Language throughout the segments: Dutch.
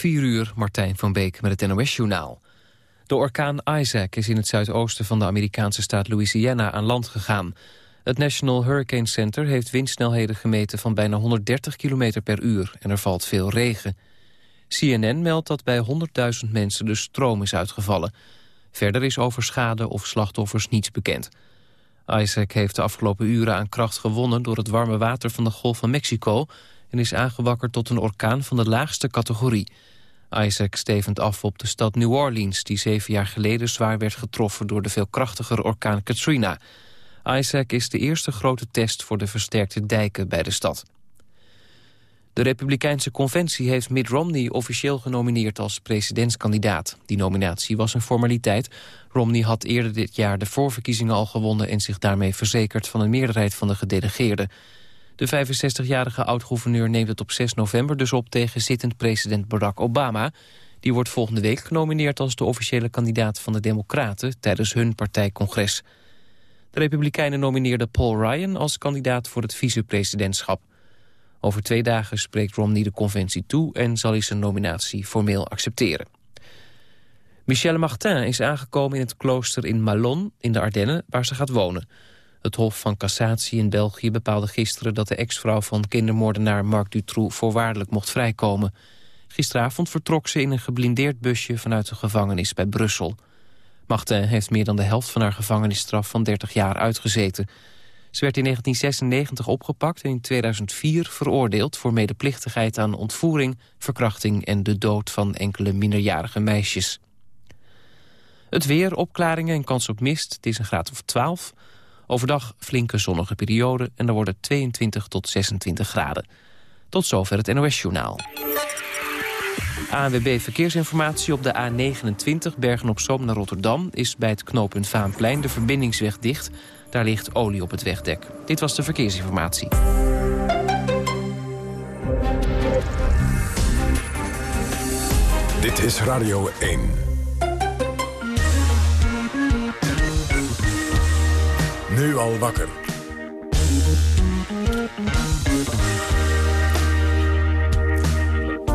4 uur, Martijn van Beek met het NOS-journaal. De orkaan Isaac is in het zuidoosten van de Amerikaanse staat Louisiana aan land gegaan. Het National Hurricane Center heeft windsnelheden gemeten van bijna 130 km per uur en er valt veel regen. CNN meldt dat bij 100.000 mensen de stroom is uitgevallen. Verder is over schade of slachtoffers niets bekend. Isaac heeft de afgelopen uren aan kracht gewonnen door het warme water van de Golf van Mexico en is aangewakkerd tot een orkaan van de laagste categorie. Isaac stevend af op de stad New Orleans... die zeven jaar geleden zwaar werd getroffen door de veel krachtigere orkaan Katrina. Isaac is de eerste grote test voor de versterkte dijken bij de stad. De Republikeinse Conventie heeft Mitt Romney officieel genomineerd als presidentskandidaat. Die nominatie was een formaliteit. Romney had eerder dit jaar de voorverkiezingen al gewonnen... en zich daarmee verzekerd van een meerderheid van de gedelegeerden. De 65-jarige oud-gouverneur neemt het op 6 november dus op tegen zittend president Barack Obama. Die wordt volgende week genomineerd als de officiële kandidaat van de Democraten tijdens hun partijcongres. De Republikeinen nomineerden Paul Ryan als kandidaat voor het vicepresidentschap. Over twee dagen spreekt Romney de conventie toe en zal hij zijn nominatie formeel accepteren. Michelle Martin is aangekomen in het klooster in Malon in de Ardennen waar ze gaat wonen. Het Hof van Cassatie in België bepaalde gisteren... dat de ex-vrouw van kindermoordenaar Marc Dutroux voorwaardelijk mocht vrijkomen. Gisteravond vertrok ze in een geblindeerd busje vanuit de gevangenis bij Brussel. Martin heeft meer dan de helft van haar gevangenisstraf van 30 jaar uitgezeten. Ze werd in 1996 opgepakt en in 2004 veroordeeld... voor medeplichtigheid aan ontvoering, verkrachting... en de dood van enkele minderjarige meisjes. Het weer, opklaringen en kans op mist. Het is een graad of 12. Overdag flinke zonnige periode en wordt het 22 tot 26 graden. Tot zover het NOS-journaal. ANWB Verkeersinformatie op de A29 Bergen-op-Zoom naar Rotterdam... is bij het knooppunt Vaanplein de verbindingsweg dicht. Daar ligt olie op het wegdek. Dit was de verkeersinformatie. Dit is Radio 1. Nu al wakker.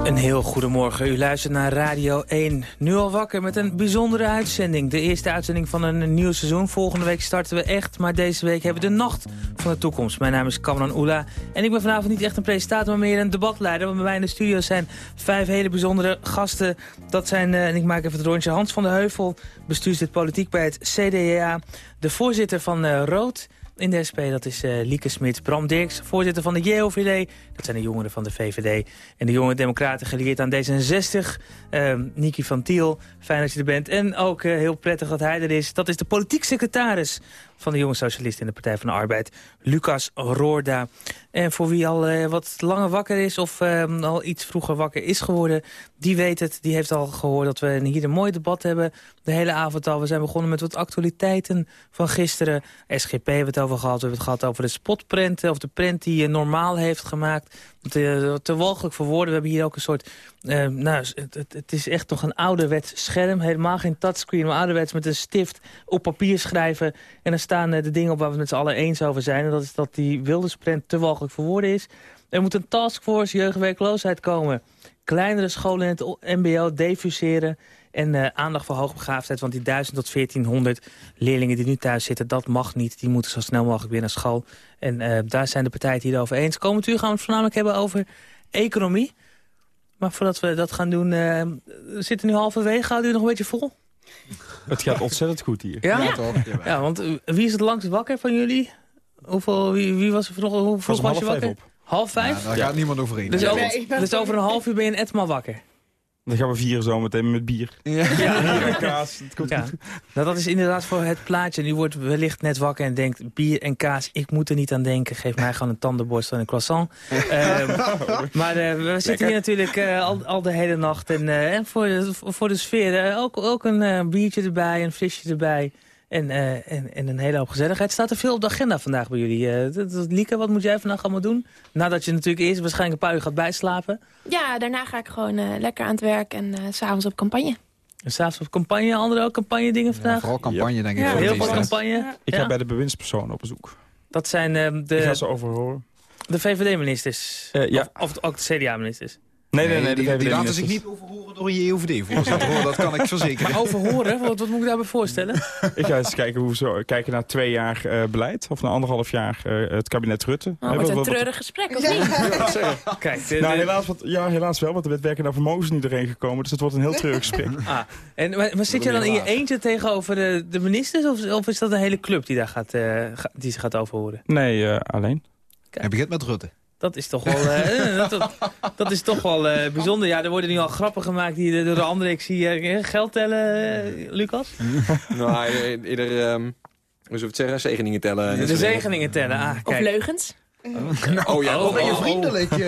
Een heel goedemorgen. U luistert naar Radio 1. Nu al wakker met een bijzondere uitzending. De eerste uitzending van een nieuw seizoen. Volgende week starten we echt, maar deze week hebben we de nacht van de toekomst. Mijn naam is Kamran Oela en ik ben vanavond niet echt een presentator, maar meer een debatleider. Want bij mij in de studio zijn vijf hele bijzondere gasten. Dat zijn, eh, en ik maak even het rondje, Hans van de Heuvel, bestuurslid politiek bij het CDA. De voorzitter van uh, Rood in de SP. Dat is uh, Lieke Smit, Bram Dirks, voorzitter van de JOVD. Dat zijn de jongeren van de VVD. En de jonge democraten gelieerd aan D66. Uh, Niki van Tiel, fijn dat je er bent. En ook uh, heel prettig dat hij er is. Dat is de politiek secretaris van de jonge socialisten in de Partij van de Arbeid, Lucas Roorda. En voor wie al uh, wat langer wakker is of uh, al iets vroeger wakker is geworden... die weet het, die heeft al gehoord dat we hier een mooi debat hebben. De hele avond al. We zijn begonnen met wat actualiteiten van gisteren. SGP hebben het over gehad. We hebben het gehad over de spotprent, of de print die je normaal heeft gemaakt te, te voor woorden. We hebben hier ook een soort... Uh, nou, het, het, is echt toch een ouderwets scherm. Helemaal geen touchscreen, maar ouderwets met een stift op papier schrijven. En dan staan uh, de dingen op waar we het met z'n allen eens over zijn. En dat is dat die wilde sprint te walgelijk voor woorden is. Er moet een taskforce jeugdwerkloosheid komen. Kleinere scholen in het mbo defuseren. En uh, aandacht voor hoogbegaafdheid, want die 1000 tot 1400 leerlingen die nu thuis zitten, dat mag niet. Die moeten zo snel mogelijk weer naar school. En uh, daar zijn de partijen het hier over eens. Komend uur gaan we het voornamelijk hebben over economie. Maar voordat we dat gaan doen, uh, we zitten nu halverwege. Houdt u nog een beetje vol? Het gaat ontzettend goed hier. Ja? Ja, toch? ja want wie is het langst wakker van jullie? Hoeveel, wie, wie was er vanochtend? Hoe vroeg was, je wakker? Half vijf? Ja, daar gaat niemand overheen. Dus, over, dus over een half uur ben je in Etmaal wakker? Dan gaan we vieren zo meteen met bier. Ja, ja. kaas. Het komt ja. Nou, dat is inderdaad voor het plaatje. Nu wordt wellicht net wakker en denkt... bier en kaas, ik moet er niet aan denken. Geef mij gewoon een tandenborstel en een croissant. uh, maar uh, we zitten hier natuurlijk uh, al, al, de hele nacht. En, en eh, voor, de, voor de sfeer ook, ook een biertje erbij, een frisje erbij. En, uh, en, en, een hele hoop gezelligheid. Staat er veel op de agenda vandaag bij jullie? Uh, Lieke, wat moet jij vandaag allemaal doen? Nadat je natuurlijk eerst waarschijnlijk een paar uur gaat bijslapen. Ja, daarna ga ik gewoon uh, lekker aan het werk en s s'avonds op campagne. En s'avonds op campagne, andere ook campagne dingen vandaag? Ja, vooral campagne denk ik. Ja. Heel veel campagne. Ik ga bij de bewindspersonen op bezoek. Dat zijn de... Ik ga ze overhoren. De VVD-ministers? ja. Of, of ook de CDA-ministers? Nee, nee, nee. die, die laten zich niet overhoren door een JOVD-voorzitter. hoor. Dat kan ik verzekeren. Over horen, wat, wat moet ik daarbij voorstellen? Ik ga eens kijken, hoe ze kijken naar twee jaar eh, beleid. Of naar anderhalf jaar eh, het kabinet Rutte. Oh, Hè, wat wat- een treurig gesprek, of niet? Kijk, de- Nou, helaas, wat, ja, helaas wel, want de wet werken naar vermogen is niet doorheen gekomen. Dus het wordt een heel treurig gesprek. Ah, en, maar, maar zit je dan in je eentje tegenover de, de ministers? Of, of is dat een hele club die, daar gaat, eh, ga- die ze gaat overhoren? Nee, eh, alleen. Hij begint met Rutte. Dat is toch wel, eh, dat, dat is toch wel eh, bijzonder. Ja, er worden nu al grappen gemaakt die, door de anderen. Ik zie eh, geld tellen, Lucas. Nou, ieder, ieder ehm, hoe zullen we het zeggen, zegeningen tellen. en De zegeningen tellen. Ah, Of kijk. leugens. Oh ja, Wat ben je oh, oh. vriendelijk, eh,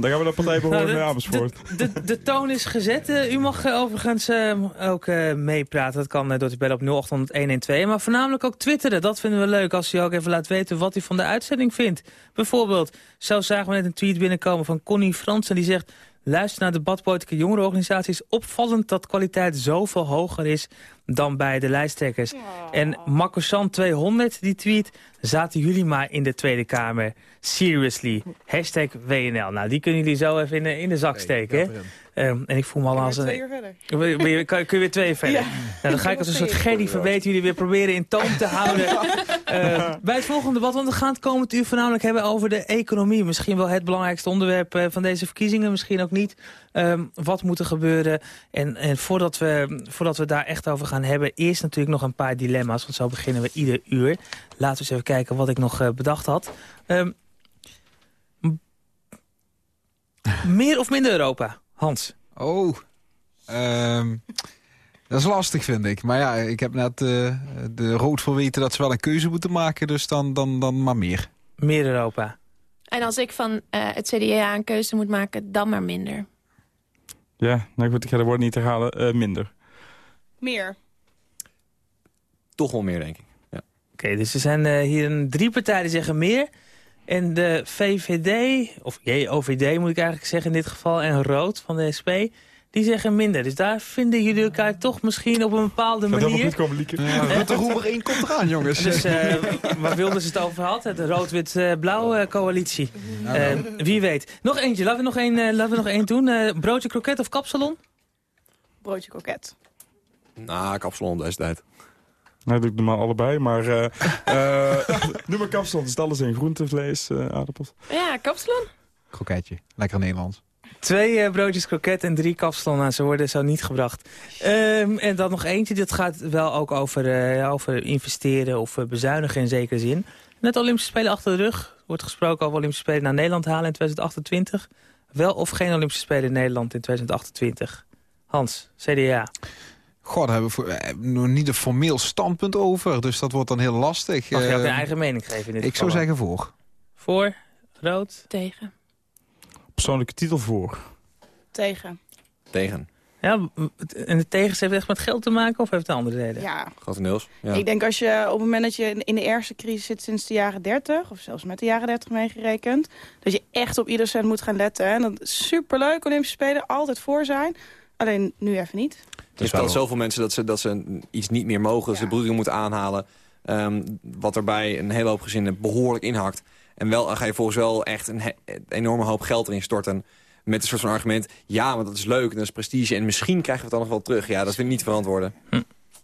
Dan gaan we de partij Nou, de- Amersfoort. De, de toon is gezet. Eh, u mag eh, overigens eh, ook eh, meepraten. Dat kan door te bellen op 0800 112. Maar voornamelijk ook twitteren. Dat vinden we leuk als u ook even laat weten wat u van de uitzending vindt. Bijvoorbeeld, zo zagen we net een tweet binnenkomen van Connie Fransen. Die zegt, luister naar debatpolitieke jongerenorganisaties. Opvallend dat kwaliteit zoveel hoger is dan bij de lijsttrekkers. En Makkosan 200 die tweet, zaten jullie maar in de Tweede Kamer. Seriously. Hashtag WNL. Nou, die kunnen jullie zo even in de, in de zak steken. Ehm, en ik voel me al als een... Twee uur verder. Wil je- kun je weer twee verder? Nou, dan ga ik als een soort Gerdy verweten jullie weer proberen in toon te houden. Eh, bij het volgende debat, want we gaan het komend uur voornamelijk hebben over de economie. Misschien wel het belangrijkste onderwerp eh, van deze verkiezingen, misschien ook niet. Ehm, wat moet er gebeuren? En, en voordat, we, voordat we daar echt over gaan hebben, eerst natuurlijk nog een paar dilemma's. Want zo beginnen we ieder uur. Laten we eens even kijken wat ik nog eh, bedacht had. Ehm, meer of minder Europa? Hans? Oh, ehm, dat is lastig vind ik. Maar ja, ik heb net eh, de rood voor weten dat ze wel een keuze moeten maken. Dus dan, dan, dan maar meer. Meer Europa. En als ik van eh, het CDA een keuze moet maken, dan maar minder. Ja, nou goed, ik ga de woorden niet herhalen. eh, minder. Meer. Toch wel meer, denk ik. Ja. Oké, dus er zijn eh, hier een drie partijen die zeggen meer. En de VVD, of JOVD moet ik eigenlijk zeggen in dit geval, en Rood van de SP, die zeggen minder. Dus daar vinden jullie elkaar toch misschien op een bepaalde Gaat helemaal goed manier. komen, Lieke. Ja, Rutte Roemer 1 komt eraan, jongens. Dus eh waar wilden ze het over had? De rood-wit-blauwe coalitie. Eh, wie weet. Nog eentje, laten we nog één, eh, laten we nog één doen. Eh, broodje kroket of kapsalon? Broodje koket. Nou, kapsalon op Nou, doe ik normaal allebei, maar... eh eh noem maar kapsel, het is alles in. Groente, vlees, eh, aardappels. Ja, kapsalon. Kroketje. Lekker Nederlands. Twee eh, broodjes kroket en drie kapsalon. Nou, ze worden zo niet gebracht. Ehm, en dan nog eentje, dat gaat wel ook over, eh, over investeren of eh, bezuinigen in zekere zin. Net Olympische Spelen achter de rug. Er wordt gesproken over Olympische Spelen naar Nederland halen in 2028. Wel of geen Olympische Spelen in Nederland in 2028? Hans, CDA. God, daar hebben we eh, nog niet een formeel standpunt over. Dus dat wordt dan heel lastig. Mag je ook Eh, een eigen mening geven in dit ik zou zeggen voor. Voor, rood. Tegen. Persoonlijke titel voor. Tegen. Tegen. Ja, en de tegens heeft het echt met geld te maken of heeft het andere reden? Ja. Grotendeels. Ja. Ik denk als je op het moment dat je in de ergste crisis zit sinds de jaren 30... of zelfs met de jaren 30 meegerekend... dat je echt op ieder cent moet gaan letten. En dat is superleuk, Olympische Spelen, altijd voor zijn. Alleen nu even niet. Er stelt zoveel mensen dat ze, dat ze iets niet meer mogen. Ze de moeten aanhalen. Ehm, wat erbij een hele hoop gezinnen behoorlijk inhakt. En wel ga je volgens wel echt een, enorme hoop geld erin storten. Met een soort van argument. Ja, maar dat is leuk en dat is prestige. En misschien krijgen we het dan nog wel terug. Ja, dat vind ik niet verantwoorden.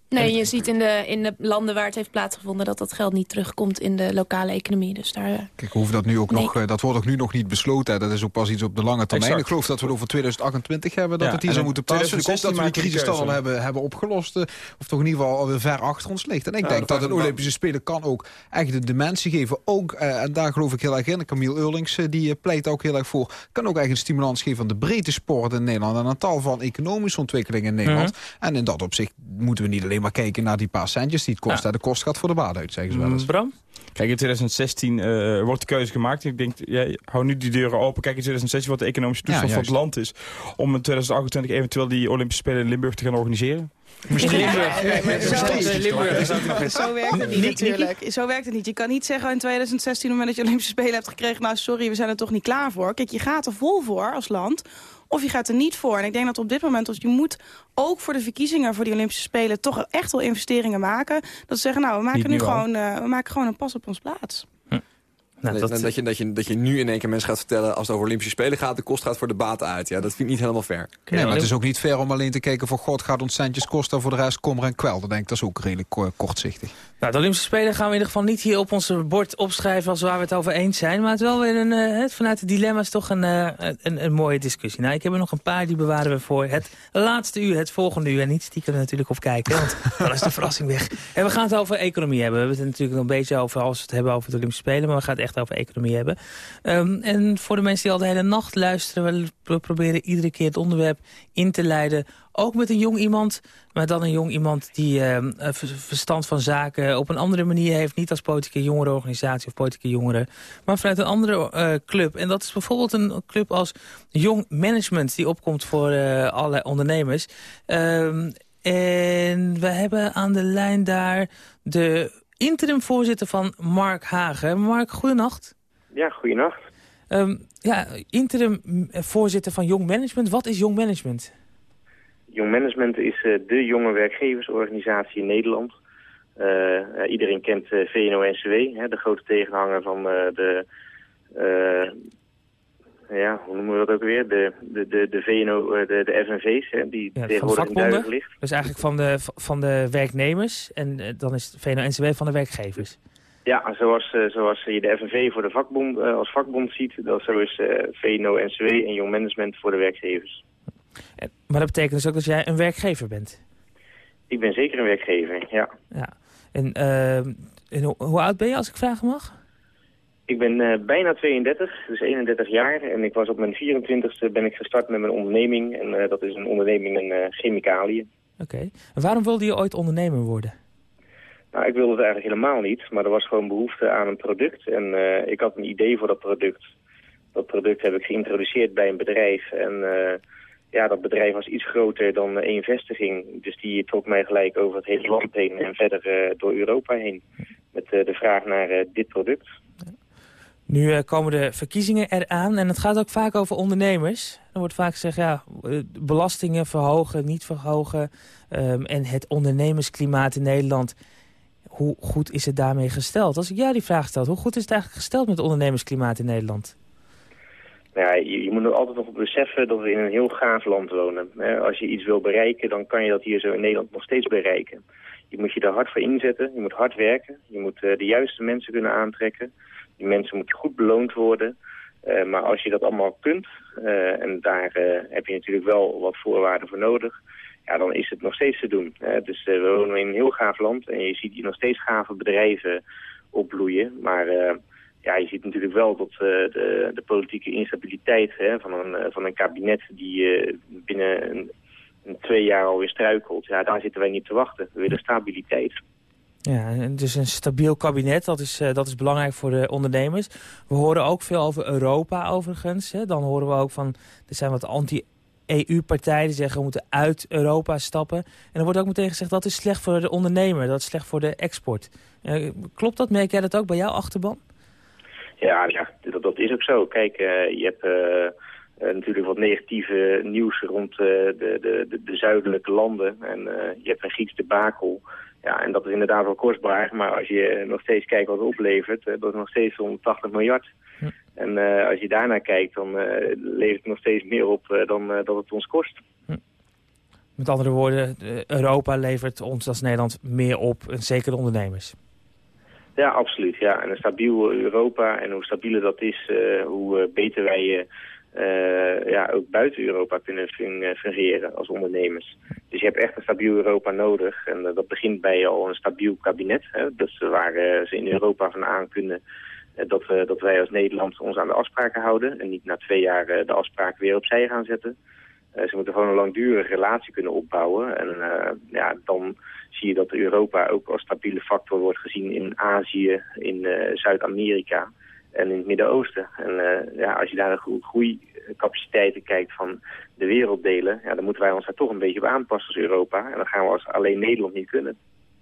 Nee, je ziet in de, in de landen waar het heeft plaatsgevonden... dat dat geld niet terugkomt in de lokale economie. Dus daar... eh, Kijk, we hoeven dat nu ook Nee. nog, eh, dat wordt ook nu nog niet besloten. Dat is ook pas iets op de lange termijn. Exact. Ik geloof dat we het over 2028 hebben, dat Ja, het hier en zou moeten plaatsen. Ik hoop dat we die 2016 crisis dan al hebben, hebben opgelost. eh, Of toch in ieder geval alweer ver achter ons ligt. En ik Ja, denk dat een Olympische Spelen kan ook echt de dimensie geven. Ook, eh, en daar geloof ik heel erg in. Camille Eurlings die pleit ook heel erg voor. Kan ook echt een stimulans geven aan de breedte sport in Nederland. En een tal van economische ontwikkelingen in Nederland. En in dat opzicht moeten we niet alleen maar kijken naar die paar centjes die het kost. Ja. De kost gaat voor de uit, zeggen ze wel eens. Bram? Kijk, in 2016 eh, wordt de keuze gemaakt. Ik denk, ja, hou nu die deuren open. Kijk, in 2016 wat de economische toestand Ja, van het land is. Om in 2028 eventueel die Olympische Spelen in Limburg te gaan organiseren. Limburg. Zo- Limburg werkt het niet natuurlijk. Zo werkt het niet. Je kan niet zeggen in 2016, op het moment dat je Olympische Spelen hebt gekregen... nou sorry, we zijn er toch niet klaar voor. Kijk, je gaat er vol voor als land... Of je gaat er niet voor. En ik denk dat op dit moment, dat je moet ook voor de verkiezingen voor die Olympische Spelen toch echt wel investeringen maken. Dat ze zeggen, nou, we maken Niet nu gewoon, eh, we maken gewoon een pas op ons plaats. Nou, dat... dat, je, dat, je, dat je nu in één keer mensen gaat vertellen... als het over Olympische Spelen gaat, de kost gaat voor de baat uit. Ja, dat vind ik niet helemaal fair. Nee, maar het is ook niet fair om alleen te kijken... voor god gaat ons centjes kosten, voor de rest kommer en kwel. Dat denk ik, dat is ook redelijk kortzichtig. Nou, de Olympische Spelen gaan we in ieder geval niet hier op ons bord opschrijven... als waar we het over eens zijn. Maar het is wel weer een, uh, vanuit de dilemma's toch een, uh, een, een, mooie discussie. Nou, ik heb er nog een paar, die bewaren we voor het laatste uur, het volgende uur. En niet stiekem natuurlijk op kijken, want dan is de verrassing weg. En we gaan het over economie hebben. We hebben het natuurlijk een beetje over als we het hebben over de Olympische Spelen... maar we gaan het echt over economie hebben. Um, en voor de mensen die al de hele nacht luisteren... we proberen iedere keer het onderwerp in te leiden... ook met een jong iemand, maar dan een jong iemand... die uh, verstand van zaken op een andere manier heeft. Niet als politieke jongerenorganisatie of politieke jongeren... maar vanuit een andere uh, club. En dat is bijvoorbeeld een club als Jong Management... die opkomt voor uh, allerlei ondernemers... Um, en we hebben aan de lijn daar de interim-voorzitter van Mark Hagen. Mark, goedenacht. Ja, goedenacht. Um, ja, interim-voorzitter van Jong Management. Wat is Jong Management? Jong Management is uh, de jonge werkgeversorganisatie in Nederland. Uh, iedereen kent uh, VNO-NCW, de grote tegenhanger van de ja, hoe noemen we dat ook weer? De, de, de, de VNO, eh, de, de FNV's, hè, die ja, tegenwoordig in duidelijk ligt. Dus eigenlijk van de, van de werknemers en uh, dan is VNO-NCW van de werkgevers. Ja, zoals, uh, zoals je de FNV voor de vakbond, als vakbond ziet, dat zo is VNO-NCW en Jong Management voor de werkgevers. Maar dat betekent dus ook dat jij een werkgever bent? Ik ben zeker een werkgever, ja. ja. En, en hoe, hoe oud ben je, als ik vragen mag? Ik ben uh, bijna 32, dus 31 jaar. En ik was op mijn 24ste ben ik gestart met mijn onderneming. En uh, dat is een onderneming in uh, chemicaliën. Oké. En waarom wilde je ooit ondernemer worden? Nou, ik wilde het eigenlijk helemaal niet. Maar er was gewoon behoefte aan een product. En ik had een idee voor dat product. Dat product heb ik geïntroduceerd bij een bedrijf. En ja, dat bedrijf was iets groter dan één vestiging. Dus die trok mij gelijk over het hele land heen en verder door Europa heen. Met de vraag naar dit product. Nu uh, komen de verkiezingen eraan en het gaat ook vaak over ondernemers. Er wordt vaak gezegd, ja, eh, belastingen verhogen, niet verhogen. Um, en het ondernemersklimaat in Nederland, hoe goed is het daarmee gesteld? Als ik jou die vraag stel, hoe goed is het eigenlijk gesteld met het ondernemersklimaat in Nederland? Nou ja, je, moet er altijd nog beseffen dat we in een heel gaaf land wonen. Als je iets wil bereiken, dan kan je dat hier zo in Nederland nog steeds bereiken. Je moet je daar hard voor inzetten, je moet hard werken, je moet uh, de juiste mensen kunnen aantrekken. Die mensen moeten goed beloond worden. Uh, maar als je dat allemaal kunt, uh, en daar uh, heb je natuurlijk wel wat voorwaarden voor nodig, ja, dan is het nog steeds te doen. dus we wonen in een heel gaaf land en je ziet hier nog steeds gave bedrijven opbloeien. Maar ja, je ziet natuurlijk wel dat de, de, politieke instabiliteit hè, van, een, van een kabinet die binnen een, een, twee jaar alweer struikelt, ja, daar zitten wij niet te wachten. We willen stabiliteit. Ja, dus een stabiel kabinet, dat is, uh, dat is belangrijk voor de ondernemers. We horen ook veel over Europa overigens. Hè. Dan horen we ook van, er zijn wat anti-EU-partijen die zeggen we moeten uit Europa stappen. En er wordt ook meteen gezegd dat is slecht voor de ondernemer, dat is slecht voor de export. Uh, klopt dat? Merk jij dat ook bij jouw achterban? Ja, ja dat, dat is ook zo. Kijk, uh, je hebt... Natuurlijk wat negatieve nieuws rond uh, de, de, de, zuidelijke landen. En je hebt een Grieks debakel. Ja, en dat is inderdaad wel kostbaar. Maar als je nog steeds kijkt wat het oplevert, uh, dat is nog steeds 180 miljard. Hm. En uh, als je daarnaar kijkt, dan uh, levert het nog steeds meer op dan dat het ons kost. Hm. Met andere woorden, Europa levert ons als Nederland meer op, en zeker de ondernemers. Ja, absoluut. Ja. En een stabiel Europa en hoe stabieler dat is, hoe beter wij uh, ja, ook buiten Europa kunnen eh, fungeren als ondernemers. Dus je hebt echt een stabiel Europa nodig. En uh, dat begint bij al een stabiel kabinet. Hè, dus waar ze in Europa van aan kunnen dat, we, dat wij als Nederland ons aan de afspraken houden. En niet na twee jaar de afspraken weer opzij gaan zetten. ze moeten gewoon een langdurige relatie kunnen opbouwen. En ja, dan zie je dat Europa ook als stabiele factor wordt gezien in Azië, in Zuid-Amerika en in het Midden-Oosten. En uh, ja, als je naar de groeicapaciteiten kijkt van de werelddelen... Ja, dan moeten wij ons daar toch een beetje op aanpassen als Europa. En dan gaan we als alleen Nederland niet kunnen.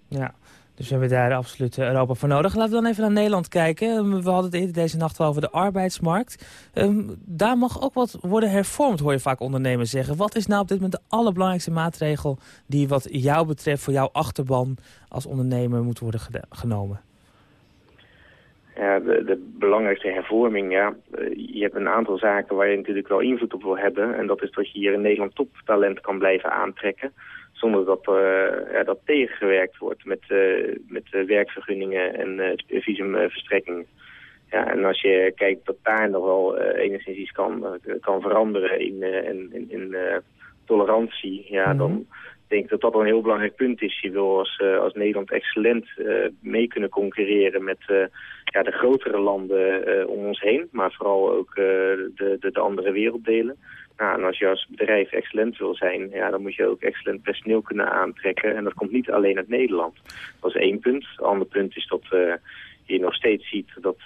Ja, dus we hebben daar absoluut eh, Europa voor nodig. Laten we dan even naar Nederland kijken. Ehm, we hadden het eerder deze nacht al over de arbeidsmarkt. Um, daar mag ook wat worden hervormd, hoor je vaak ondernemers zeggen. Wat is nou op dit moment de allerbelangrijkste maatregel... die wat jou betreft voor jouw achterban als ondernemer moet worden genomen? Ja, de, de belangrijkste hervorming, ja. eh, je hebt een aantal zaken waar je natuurlijk wel invloed op wil hebben. En dat is dat je hier in Nederland toptalent kan blijven aantrekken. Zonder dat eh, ja, dat tegengewerkt wordt met, eh, met werkvergunningen en eh, visumverstrekkingen. Ja, en als je kijkt dat daar nog wel enigszins iets kan, kan veranderen in, in, in, in tolerantie, ja, Mhm. dan denk ik dat dat wel een heel belangrijk punt is. Je wil als, eh, Nederland excellent eh, mee kunnen concurreren met eh, ja, de grotere landen om ons heen, maar vooral ook de, de, de andere werelddelen. Nou, en als je als bedrijf excellent wil zijn, ja, dan moet je ook excellent personeel kunnen aantrekken. En dat komt niet alleen uit Nederland. Dat is één punt. Een ander punt is dat je nog steeds ziet dat,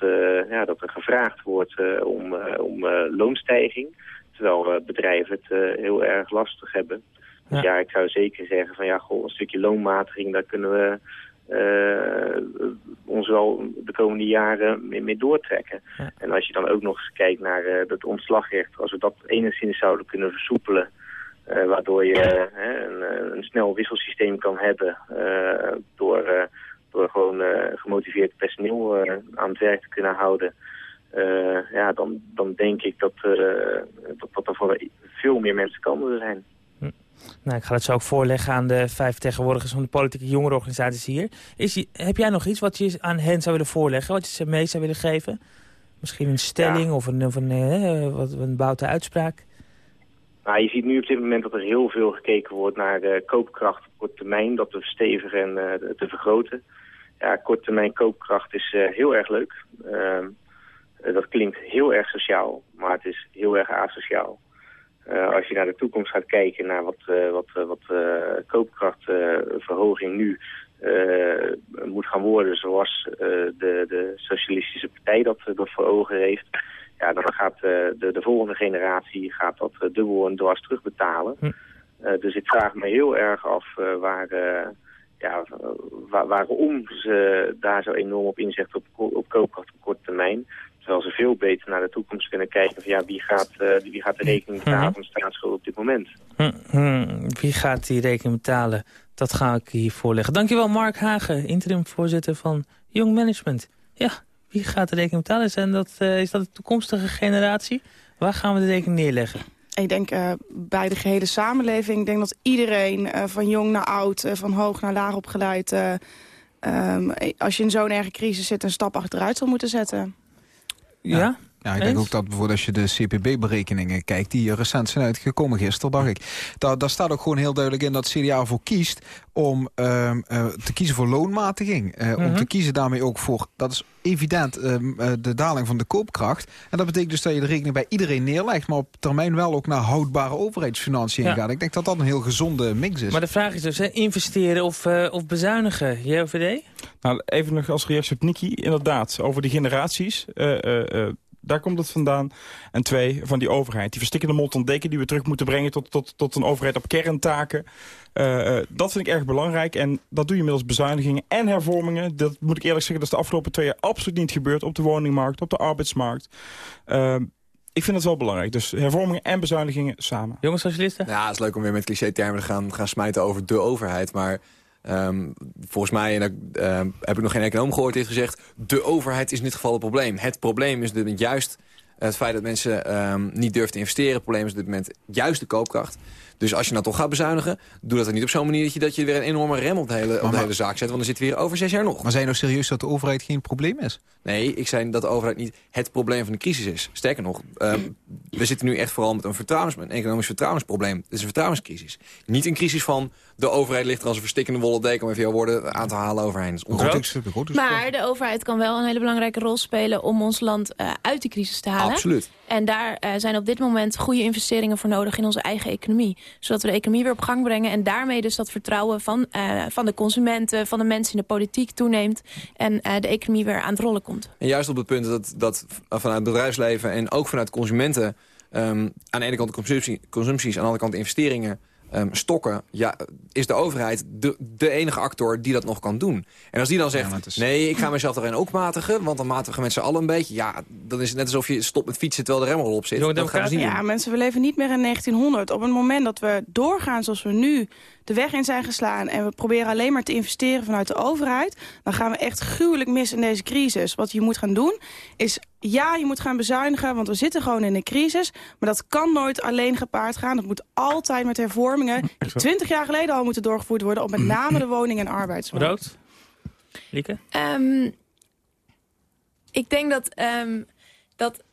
ja, dat er gevraagd wordt om, om loonstijging. Terwijl bedrijven het heel erg lastig hebben. Dus Ja. ja, ik zou zeker zeggen van ja, goh, een stukje loonmatiging, daar kunnen we eh, ons wel de komende jaren mee, mee doortrekken. Ja. En als je dan ook nog eens kijkt naar eh, het ontslagrecht, als we dat enigszins zouden kunnen versoepelen, eh, waardoor je eh, een, eh, een snel wisselsysteem kan hebben eh, door, eh, door gewoon eh, gemotiveerd personeel eh, aan het werk te kunnen houden. Eh, ja, dan, dan denk ik dat, eh, dat, dat er voor veel meer mensen kansen zijn. Nou, ik ga het zo ook voorleggen aan de vijf vertegenwoordigers van de politieke jongerenorganisaties hier. Is, je- heb jij nog iets wat je aan hen zou willen voorleggen, wat je ze mee zou willen geven? Misschien een stelling of een, of een, eh, wat, een boute uitspraak? Nou, je ziet nu op dit moment dat er heel veel gekeken wordt naar de koopkracht op korte termijn. Dat te verstevigen en eh, te vergroten. Ja, korte termijn koopkracht is eh, heel erg leuk. Ehm, eh, dat klinkt heel erg sociaal, maar het is heel erg asociaal. Eh, als je naar de toekomst gaat kijken naar wat, eh, wat, eh, wat koopkrachtverhoging nu moet gaan worden zoals de, de socialistische partij dat, dat voor ogen heeft. Ja, dan gaat de, de volgende generatie gaat dat dubbel en dwars terugbetalen. Hm. Dus ik vraag me heel erg af waar, ja, waar, waarom ze daar zo enorm op inzetten op, op koopkracht op korte termijn. Terwijl ze veel beter naar de toekomst kunnen kijken van ja, wie gaat, eh, wie gaat de rekening betalen van de staatsschuld op dit moment. Hm, hm, wie gaat die rekening betalen? Dat ga ik hier voorleggen. Dankjewel Mark Hagen, interim voorzitter van Young Management. Ja, wie gaat de rekening betalen? Zijn dat, eh, is dat de toekomstige generatie? Waar gaan we de rekening neerleggen? Ik denk eh, bij de gehele samenleving. Ik denk dat iedereen, eh, van jong naar oud, eh, van hoog naar laag opgeleid... eh, ehm, als je in zo'n erge crisis zit, een stap achteruit zal moeten zetten. Ja. Ja, ik denk Eens? ook dat bijvoorbeeld als je de CPB-berekeningen kijkt... die recent zijn uitgekomen gisteren, dacht ik... Daar, daar staat ook gewoon heel duidelijk in dat CDA voor kiest... om ehm, eh, te kiezen voor loonmatiging. eh, Om Mhm. te kiezen daarmee ook voor, dat is evident, ehm, eh, de daling van de koopkracht. En dat betekent dus dat je de rekening bij iedereen neerlegt... maar op termijn wel ook naar houdbare overheidsfinanciën Ja. gaat. Ik denk dat dat een heel gezonde mix is. Maar de vraag is dus, hè, investeren of, eh, of bezuinigen? JOVD? Nou, even nog als reactie op Nicky. Inderdaad, over die generaties. Daar komt het vandaan. En twee, van die overheid. Die verstikkende mond ontdekken die we terug moeten brengen... tot, tot, tot een overheid op kerntaken. Eh, eh, dat vind ik erg belangrijk. En dat doe je middels bezuinigingen en hervormingen. Dat moet ik eerlijk zeggen, dat is de afgelopen twee jaar absoluut niet gebeurd. Op de woningmarkt, op de arbeidsmarkt. Eh, ik vind het wel belangrijk. Dus hervormingen en bezuinigingen samen. Jonge socialisten? Ja, het is leuk om weer met cliché-termen te gaan, gaan smijten over de overheid. Maar ehm, volgens mij, en dat, ehm, heb ik nog geen econoom gehoord, heeft gezegd... de overheid is in dit geval het probleem. Het probleem is dit juist het feit dat mensen ehm, niet durven te investeren. Het probleem is op dit moment juist de koopkracht. Dus als je nou toch gaat bezuinigen, doe dat dan niet op zo'n manier... dat je, dat je weer een enorme rem op de hele, op de hele zaak zet. Want dan zitten we weer over zes jaar nog. Maar zijn nou serieus dat de overheid geen probleem is? Nee, ik zei dat de overheid niet het probleem van de crisis is. Sterker nog, ehm, we zitten nu echt vooral met een, vertrouwens, een economisch vertrouwensprobleem. Het is een vertrouwenscrisis. Niet een crisis van de overheid ligt er als een verstikkende wollen deken... om even jouw woorden aan te halen overheen. Dat is ongelooflijk. Begrotings- begrotingstekort. Maar de overheid kan wel een hele belangrijke rol spelen om ons land eh, uit die crisis te halen. Absoluut. En daar eh, zijn op dit moment goede investeringen voor nodig in onze eigen economie. Zodat we de economie weer op gang brengen. En daarmee dus dat vertrouwen van, eh, van de consumenten, van de mensen in de politiek toeneemt. En eh, de economie weer aan het rollen komt. En juist op het punt dat, dat vanuit het bedrijfsleven en ook vanuit consumenten... ehm, aan de ene kant de consumptie, consumpties, aan de andere kant investeringen... ehm, stokken... Ja, is de overheid de, de enige actor die dat nog kan doen. En als die dan zegt, is- nee, ik ga mezelf erin ook matigen... want dan matigen we met z'n allen een beetje... ja, dan is het net alsof je stopt met fietsen terwijl de rem al op zit. Dat gaan we niet Ja, doen. mensen, we leven niet meer in 1900. Op het moment dat we doorgaan zoals we nu de weg in zijn geslaan... en we proberen alleen maar te investeren vanuit de overheid... dan gaan we echt gruwelijk mis in deze crisis. Wat je moet gaan doen is, ja, je moet gaan bezuinigen... want we zitten gewoon in een crisis. Maar dat kan nooit alleen gepaard gaan. Dat moet altijd met hervormingen... die 20 jaar geleden al moeten doorgevoerd worden... op met name de woning- en arbeidsmarkt. Rood? Lieke? Ehm, ik denk dat, ehm, dat,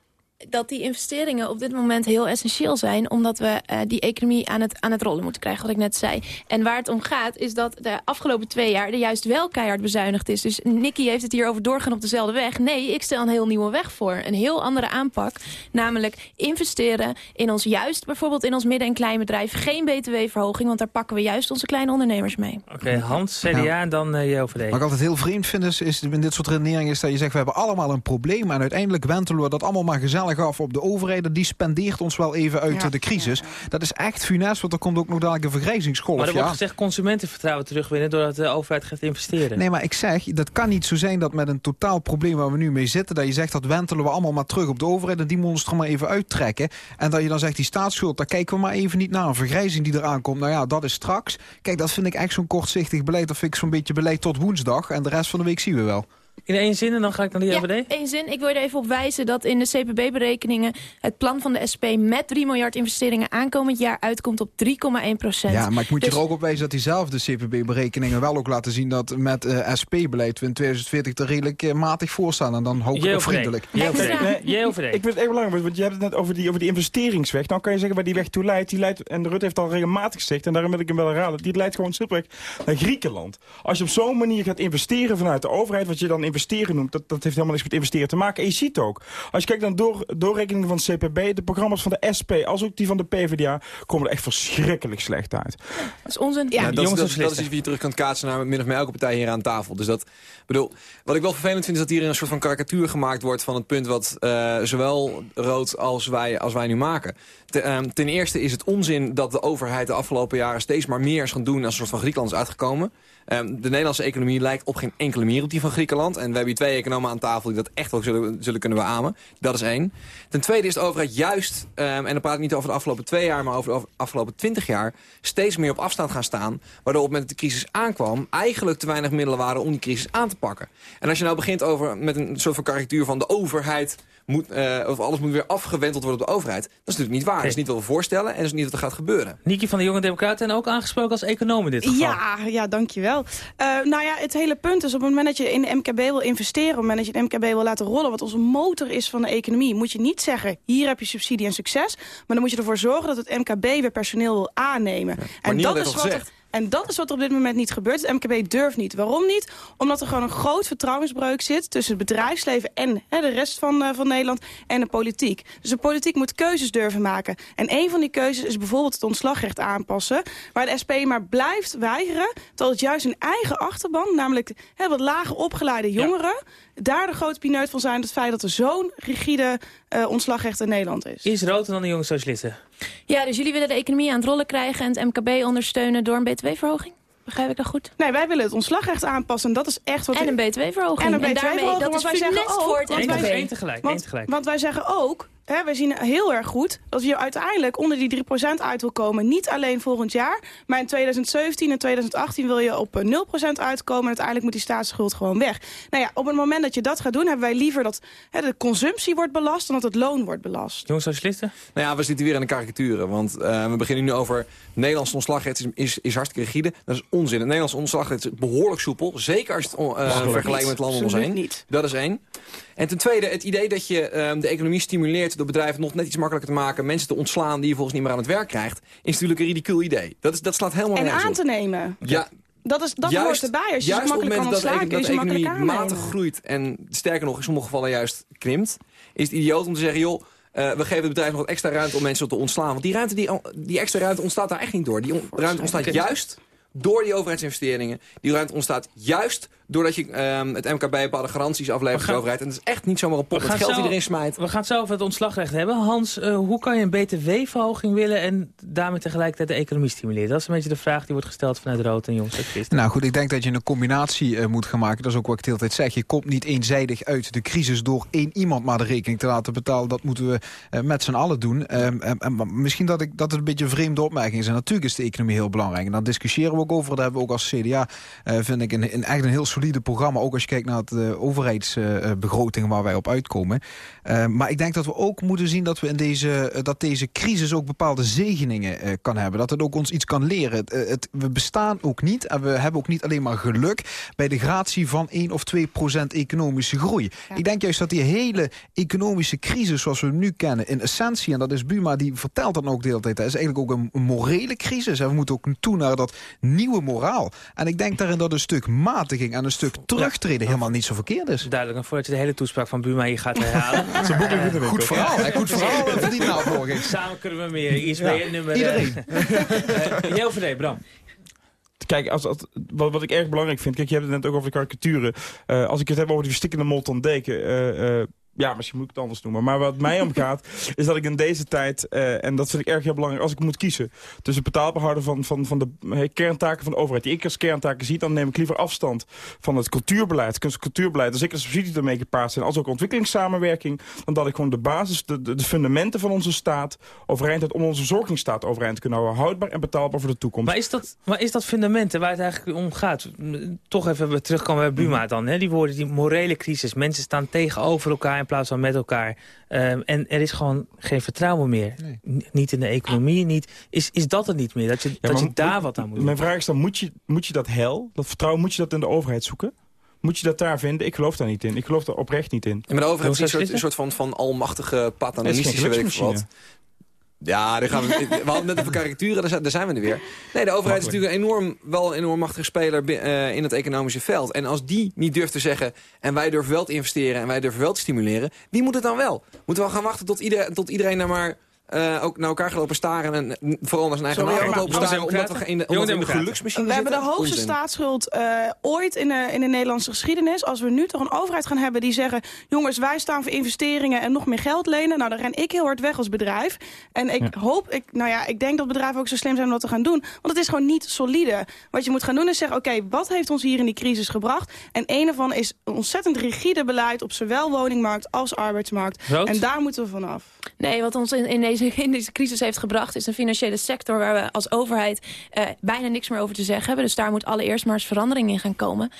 dat die investeringen op dit moment heel essentieel zijn... omdat we eh, die economie aan het, aan het rollen moeten krijgen, wat ik net zei. En waar het om gaat, is dat de afgelopen twee jaar... er juist wel keihard bezuinigd is. Dus Nicky heeft het hier over doorgaan op dezelfde weg. Nee, ik stel een heel nieuwe weg voor. Een heel andere aanpak. Namelijk investeren in ons juist, bijvoorbeeld in ons midden- en kleinbedrijf. Geen btw-verhoging, want daar pakken we juist onze kleine ondernemers mee. Oké, Hans, CDA en dan eh JOVD. Wat ik altijd heel vreemd vind is, is in dit soort redeneringen... is dat je zegt, we hebben allemaal een probleem... en uiteindelijk wentelen we dat allemaal maar gezellig af op de overheid... die spendeert ons wel even uit Ja. de crisis. Dat is echt funest, want er komt ook nog dadelijk een vergrijzingsgolf. Maar er wordt ja. gezegd consumentenvertrouwen terugwinnen... doordat de overheid gaat investeren. Nee, maar ik zeg, dat kan niet zo zijn dat met een totaal probleem waar we nu mee zitten... dat je zegt, dat wentelen we allemaal maar terug op de overheid... en die moeten ons er maar even uittrekken. En dat je dan zegt, die staatsschuld, daar kijken we maar even niet naar. Een vergrijzing die eraan komt, nou ja, dat is straks. Kijk, dat vind ik echt zo'n kortzichtig beleid. Dat vind ik zo'n beetje beleid tot woensdag. En de rest van de week zien we wel. In één zin en dan ga ik naar de JOVD. Ja, één zin. Ik wil je er even op wijzen dat in de CPB-berekeningen... het plan van de SP met 3 miljard investeringen aankomend jaar uitkomt op 3,1 procent. Ja, maar ik moet je Dus- er ook op wijzen dat diezelfde CPB-berekeningen wel ook laten zien... dat met eh, SP-beleid we in 2040 er redelijk eh, matig voor staan. En dan hoop ik ook JOVD. vriendelijk. JOVD. Nee, JOVD. Ik vind het echt belangrijk, want je hebt het net over die, over die investeringsweg. Nou kan je zeggen waar die weg toe leidt. Die leidt en Rutte heeft al regelmatig gezegd, en daarom wil ik hem wel herhalen. Die leidt gewoon simpelweg naar Griekenland. Als je op zo'n manier gaat investeren vanuit de overheid, wat je dan investeren noemt, dat, dat heeft helemaal niks met investeren te maken. En je ziet ook, als je kijkt naar door, doorrekeningen van het CPB, de programma's van de SP, als ook die van de PvdA, komen er echt verschrikkelijk slecht uit. Dat is onzin. Ja, dat, is, jongens dat, en dat is iets wie je terug kan kaatsen naar min of meer elke partij hier aan tafel. Dus dat, bedoel, wat ik wel vervelend vind is dat hier een soort van karikatuur gemaakt wordt van het punt wat eh, zowel Rood als wij, als wij nu maken. Te- ehm, ten eerste is het onzin dat de overheid de afgelopen jaren steeds maar meer is gaan doen als een soort van Griekenland is uitgekomen. Ehm, de Nederlandse economie lijkt op geen enkele manier op die van Griekenland. En we hebben hier twee economen aan tafel die dat echt wel zullen, zullen kunnen beamen. Dat is één. Ten tweede is de overheid juist, ehm, en dan praat ik niet over de afgelopen twee jaar... maar over de afgelopen twintig jaar, steeds meer op afstand gaan staan. Waardoor op het moment dat de crisis aankwam... eigenlijk te weinig middelen waren om die crisis aan te pakken. En als je nou begint over met een soort van karikatuur van de overheid... Moet, eh, of alles moet weer afgewenteld worden op de overheid. Dat is natuurlijk niet waar. Dat is niet wat we voorstellen en dat is niet wat er gaat gebeuren. Niki van de Jonge Democraten en ook aangesproken als econoom in dit geval. Ja, ja, dankjewel. Eh nou ja, het hele punt is op het moment dat je in de MKB wil investeren... op het moment dat je de MKB wil laten rollen... wat onze motor is van de economie... moet je niet zeggen, hier heb je subsidie en succes... maar dan moet je ervoor zorgen dat het MKB weer personeel wil aannemen. en, dat is wat. En dat is wat er op dit moment niet gebeurt. Het MKB durft niet. Waarom niet? Omdat er gewoon een groot vertrouwensbreuk zit... tussen het bedrijfsleven en hè, de rest van, eh, van Nederland en de politiek. Dus de politiek moet keuzes durven maken. En een van die keuzes is bijvoorbeeld het ontslagrecht aanpassen... waar de SP maar blijft weigeren... terwijl het juist hun eigen achterban, namelijk hè, wat lager opgeleide jongeren... daar de grote pineut van zijn... het feit dat er zo'n rigide eh, ontslagrecht in Nederland is. Is rood en dan de jonge socialisten. Ja, dus jullie willen de economie aan het rollen krijgen... en het MKB ondersteunen door een btw-verhoging? Begrijp ik dat goed? Nee, wij willen het ontslagrecht aanpassen. En dat is echt wat... En een btw-verhoging. En een daarmee, BTW-verhoging, dat is want wij zeggen ook- voor het wij tegelijk, Want, tegelijk. want wij zeggen ook, hè, wij zien heel erg goed... dat je uiteindelijk onder die 3% uit wil komen. Niet alleen volgend jaar, maar in 2017 en 2018 wil je op eh, 0% uitkomen... en uiteindelijk moet die staatsschuld gewoon weg. Nou ja, op het moment dat je dat gaat doen... hebben wij liever dat hè, de consumptie wordt belast... dan dat het loon wordt belast. Jonge socialisten? Nou ja, we zitten weer in de karikaturen. Want eh, we beginnen nu over Nederlands ontslagrecht is, is, is hartstikke rigide. Dat is onzin. Het Nederlands ontslagrecht is behoorlijk soepel. Zeker als je het eh, vergelijkt met landen om ons heen. niet. Dat is één. En ten tweede, het idee dat je ehm, de economie stimuleert... door bedrijven nog net iets makkelijker te maken... mensen te ontslaan die je volgens niet meer aan het werk krijgt... is natuurlijk een ridicuul idee. Dat, is, dat slaat helemaal En nergens aan op. te nemen. Ja, Dat, is, dat juist, hoort erbij. Als je juist op het kan moment dat, ontslaan, de, dat economie matig groeit... en sterker nog, in sommige gevallen juist krimpt... is het idioot om te zeggen... joh, eh, we geven het bedrijf nog wat extra ruimte om mensen te ontslaan. Want die, ruimte, die, die extra ruimte ontstaat daar echt niet door. Die on- ruimte ontstaat juist door die overheidsinvesteringen. Die ruimte ontstaat juist doordat je ehm, het MKB bepaalde garanties aflevert aan de overheid. En het is echt niet zomaar een pot met geld die erin smijt. We gaan over het ontslagrecht hebben. Hans, uh, hoe kan je een btw-verhoging willen en daarmee tegelijkertijd de economie stimuleren? Dat is een beetje de vraag die wordt gesteld vanuit Rood en Jongs. Nou goed, ik denk dat je een combinatie uh, moet gaan maken. Dat is ook wat ik de hele tijd zeg. Je komt niet eenzijdig uit de crisis door één iemand maar de rekening te laten betalen. Dat moeten we uh, met z'n allen doen. Um, misschien dat, ik, dat het een beetje een vreemde opmerking is. En natuurlijk is de economie heel belangrijk. En daar discussiëren we ook over. Daar hebben we ook als CDA, vind ik, een, een, echt een heel solide programma. Ook als je kijkt naar de overheidsbegrotingen waar wij op uitkomen. Uh, maar ik denk dat we ook moeten zien dat, we in deze, dat deze crisis ook bepaalde zegeningen uh, kan hebben. Dat het ook ons iets kan leren. Het, het, we bestaan ook niet en we hebben ook niet alleen maar geluk... bij de gratie van 1 of 2 procent economische groei. Ja. Ik denk juist dat die hele economische crisis zoals we hem nu kennen... in essentie, en dat is Buma, die vertelt dan ook de hele tijd... dat is eigenlijk ook een, een morele crisis. En we moeten ook toe naar dat nieuwe moraal. En ik denk daarin dat een stuk matiging en een stuk terugtreden helemaal niet zo verkeerd is. Duidelijk, en voordat je de hele toespraak van Buma hier gaat herhalen. uh, goed verhaal, hè? goed verhaal voor die navolging. Samen kunnen we meer. ISB ja. nummer... Iedereen. uh, heel verdeed, Bram. Kijk, als, als, wat, wat ik erg belangrijk vind... Kijk, je hebt het net ook over de karikaturen. Uh, als ik het heb over die verstikkende molton deken... Uh, ja, misschien moet ik het anders noemen. Maar wat mij omgaat, is dat ik in deze tijd... Uh, en dat vind ik erg heel belangrijk, als ik moet kiezen... tussen betaalbaarhouden van, van, van de hey, kerntaken van de overheid... die ik als kerntaken zie, dan neem ik liever afstand van het cultuurbeleid. Kunst- cultuurbeleid, dus ik een subsidie ermee gepaard zijn... als ook ontwikkelingssamenwerking... dan dat ik gewoon de basis, de, de, de fundamenten van onze staat... overeind om onze verzorgingsstaat overeind te kunnen houden. Houdbaar en betaalbaar voor de toekomst. Maar is dat, maar is dat fundamenten waar het eigenlijk om gaat? Toch even terugkomen bij Buma dan. Hè? Die woorden, die morele crisis. Mensen staan tegenover elkaar in plaats van met elkaar. Um, en er is gewoon geen vertrouwen meer. Nee. Niet in de economie, niet. Is, is dat er niet meer? Dat je, ja, dat je daar wat aan moet doen? Mijn vraag is dan, moet je, moet je dat hel, dat vertrouwen, moet je dat in de overheid zoeken? Moet je dat daar vinden? Ik geloof daar niet in. Ik geloof daar oprecht niet in. Ja, maar de overheid is een soort, een soort van, van almachtige, paternalistische, weet ik wat. Ja, daar gaan we, we hadden net over karikaturen, daar zijn we nu weer. Nee, de overheid is natuurlijk een enorm, wel een enorm machtige speler uh, in het economische veld. En als die niet durft te zeggen, en wij durven wel te investeren en wij durven wel te stimuleren, wie moet het dan wel? Moeten we gaan wachten tot iedereen, tot iedereen naar maar uh, ook naar elkaar gelopen staren en vooral naar zijn eigen naam gelopen staren. Omdat we geen omdat we een geluksmachine We hebben de hoogste staatsschuld uh, ooit in de, in de Nederlandse geschiedenis. Als we nu toch een overheid gaan hebben die zeggen... jongens, wij staan voor investeringen en nog meer geld lenen. Nou, dan ren ik heel hard weg als bedrijf. En ik ja. hoop, ik, nou ja, ik denk dat bedrijven ook zo slim zijn om dat te gaan doen. Want het is gewoon niet solide. Wat je moet gaan doen is zeggen, oké, okay, wat heeft ons hier in die crisis gebracht? En een ervan is een ontzettend rigide beleid op zowel woningmarkt als arbeidsmarkt. Rood? En daar moeten we vanaf. Nee, wat ons in, in deze in deze crisis heeft gebracht... is een financiële sector waar we als overheid uh, bijna niks meer over te zeggen hebben. Dus daar moet allereerst maar eens verandering in gaan komen.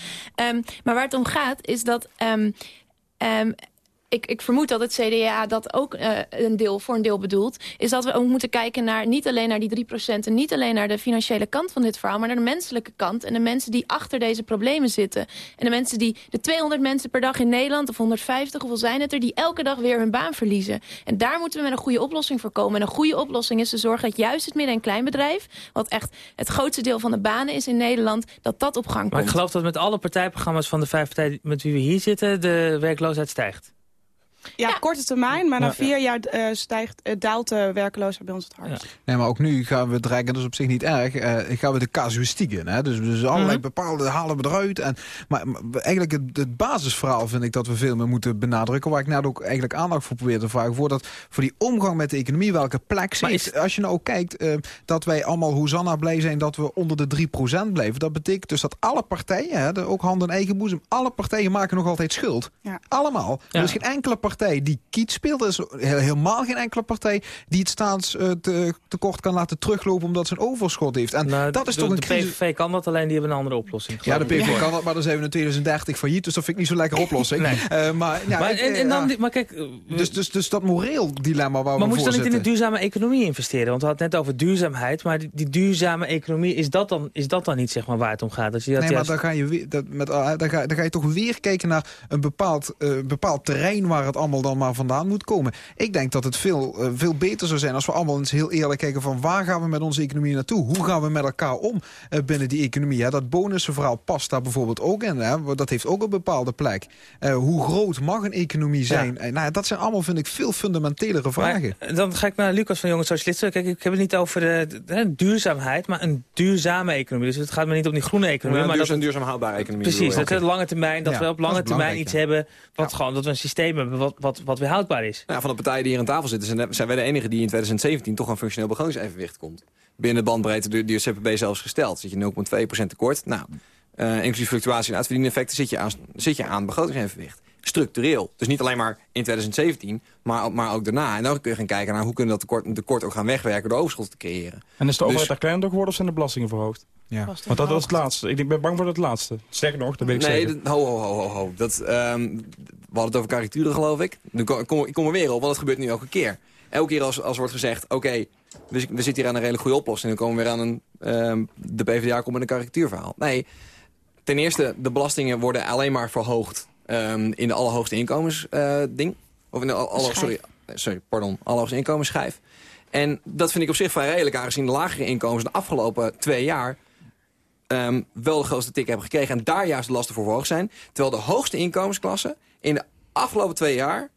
Um, maar waar het om gaat is dat... Um, um, ik, ik, vermoed dat het CDA dat ook uh, een deel, voor een deel bedoelt... is dat we ook moeten kijken naar niet alleen naar die 3% en niet alleen naar de financiële kant van dit verhaal... maar naar de menselijke kant en de mensen die achter deze problemen zitten. En de mensen die, de 200 mensen per dag in Nederland, of 150, hoeveel zijn het er... die elke dag weer hun baan verliezen. En daar moeten we met een goede oplossing voor komen. En een goede oplossing is te zorgen dat juist het midden- en kleinbedrijf... wat echt het grootste deel van de banen is in Nederland, dat dat op gang komt. Maar ik geloof dat met alle partijprogramma's van de vijf partijen met wie we hier zitten... de werkloosheid stijgt. Ja, ja, korte termijn, maar na ja, vier jaar uh, stijgt, uh, daalt de werkloosheid bij ons het hardst. Ja. Nee, maar ook nu gaan we dreigen, dat is op zich niet erg, uh, gaan we de casuïstiek in. Hè? Dus, dus allerlei mm -hmm. bepaalde halen we eruit. En, maar, maar eigenlijk het, het, basisverhaal vind ik dat we veel meer moeten benadrukken. Waar ik net ook eigenlijk aandacht voor probeer te vragen. Voor, dat, voor die omgang met de economie, welke plek zit. Is... Als je nou ook kijkt dat wij allemaal Hosanna blij zijn dat we onder de 3% blijven. Dat betekent dus dat alle partijen, hè, ook handen en eigen boezem, alle partijen maken nog altijd schuld. Allemaal. Er is geen enkele partij partij die kiet speelt. Er is helemaal geen enkele partij die het staatstekort kan laten teruglopen omdat ze een overschot heeft. En nou, dat is de, toch een de PVV kan dat, alleen die hebben een andere oplossing. Ja, de PVV ja. kan dat, maar dan zijn we in 2030 failliet. Dus dat vind ik niet zo'n lekkere oplossing. nee. uh, maar, ja, maar, ik, en, en dan, maar kijk, dus, dus, dus dat moreel dilemma waar maar we Maar moet je dan niet in de duurzame economie investeren? Want we hadden het net over duurzaamheid. Maar die, die duurzame economie, is dat, dan, is dat dan niet zeg maar, waar het om gaat? Dat je dat nee, juist... maar dan ga, je weer, dat, met, dan, ga, dan ga je toch weer kijken naar een bepaald, uh, bepaald terrein waar het allemaal dan maar vandaan moet komen. Ik denk dat het veel, uh, veel beter zou zijn als we allemaal eens heel eerlijk kijken... van waar gaan we met onze economie naartoe? Hoe gaan we met elkaar om uh, binnen die economie? Ja, dat bonusverhaal past daar bijvoorbeeld ook in. Hè? Dat heeft ook een bepaalde plek. Uh, hoe groot mag een economie zijn? Ja. nou, dat zijn allemaal, vind ik, veel fundamentelere vragen. Maar, dan ga ik naar Lucas van Jonge Socialisten. Kijk, ik heb het niet over de, de, duurzaamheid, maar een duurzame economie. Dus het gaat me niet om die groene economie. maar, maar dat is een duurzaam houdbare economie. Precies, dat is lange termijn, dat ja, we op lange termijn iets hebben... Wat gewoon, dat we een systeem hebben wat, wat, wat weer houdbaar is. Nou, van de partijen die hier aan tafel zitten... zijn, zijn wij de enige die in 2017 toch een functioneel begrotingsevenwicht komt. Binnen de bandbreedte die de CPB zelfs gesteld. Zit je 0,2% tekort. Nou, uh, inclusief fluctuatie en uitverdieneffecten zit je aan, zit je aan begrotingsevenwicht. Structureel. Dus niet alleen maar in 2017, maar, maar ook daarna. En dan kun je gaan kijken naar hoe kunnen we dat tekort, tekort ook gaan wegwerken... door overschot te creëren. En is de overheid dus, daar kleiner geworden of zijn de belastingen verhoogd? Ja. Want dat was het laatste. Ik ben bang voor het laatste. Sterker nog, dat weet ik nee, zeker. ho, ho, ho, ho, ho. Dat, um, we hadden het over karikaturen, geloof ik. Nu kom, kom, ik kom er weer op, want dat gebeurt nu elke keer. Elke keer als, als wordt gezegd, oké, okay, we, we zitten hier aan een redelijk goede oplossing... en dan komen we weer aan een... Um, de PvdA komt met een karikatuurverhaal. Nee, ten eerste, de belastingen worden alleen maar verhoogd... Um, in de allerhoogste inkomens uh, ding. Of in de alle, sorry, sorry, pardon, allerhoogste inkomensschijf. En dat vind ik op zich vrij redelijk, aangezien de lagere inkomens de afgelopen twee jaar um, wel de grootste tik hebben gekregen... en daar juist de lasten voor verhoogd zijn. Terwijl de hoogste inkomensklasse in de afgelopen twee jaar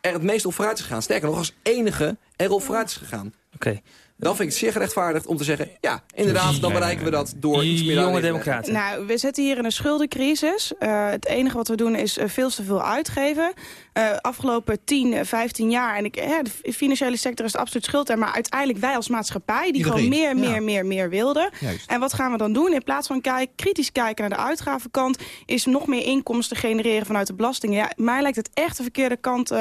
er het meest op vooruit is gegaan. Sterker nog, als enige er op vooruit is gegaan. Oké. Okay. Dan vind ik het zeer gerechtvaardigd om te zeggen... ja, inderdaad, dan bereiken we dat door iets meer... Jonge democraten. Nou, we zitten hier in een schuldencrisis. Uh, het enige wat we doen is uh, veel te veel uitgeven. Uh, afgelopen 10, 15 jaar... en ik, de financiële sector is absoluut schuld... maar uiteindelijk wij als maatschappij... die Iedereen. gewoon meer, meer, ja. meer, meer wilden. Juist. En wat gaan we dan doen? In plaats van kijk, kritisch kijken naar de uitgavenkant... is nog meer inkomsten genereren vanuit de belastingen. Ja, mij lijkt het echt de verkeerde kant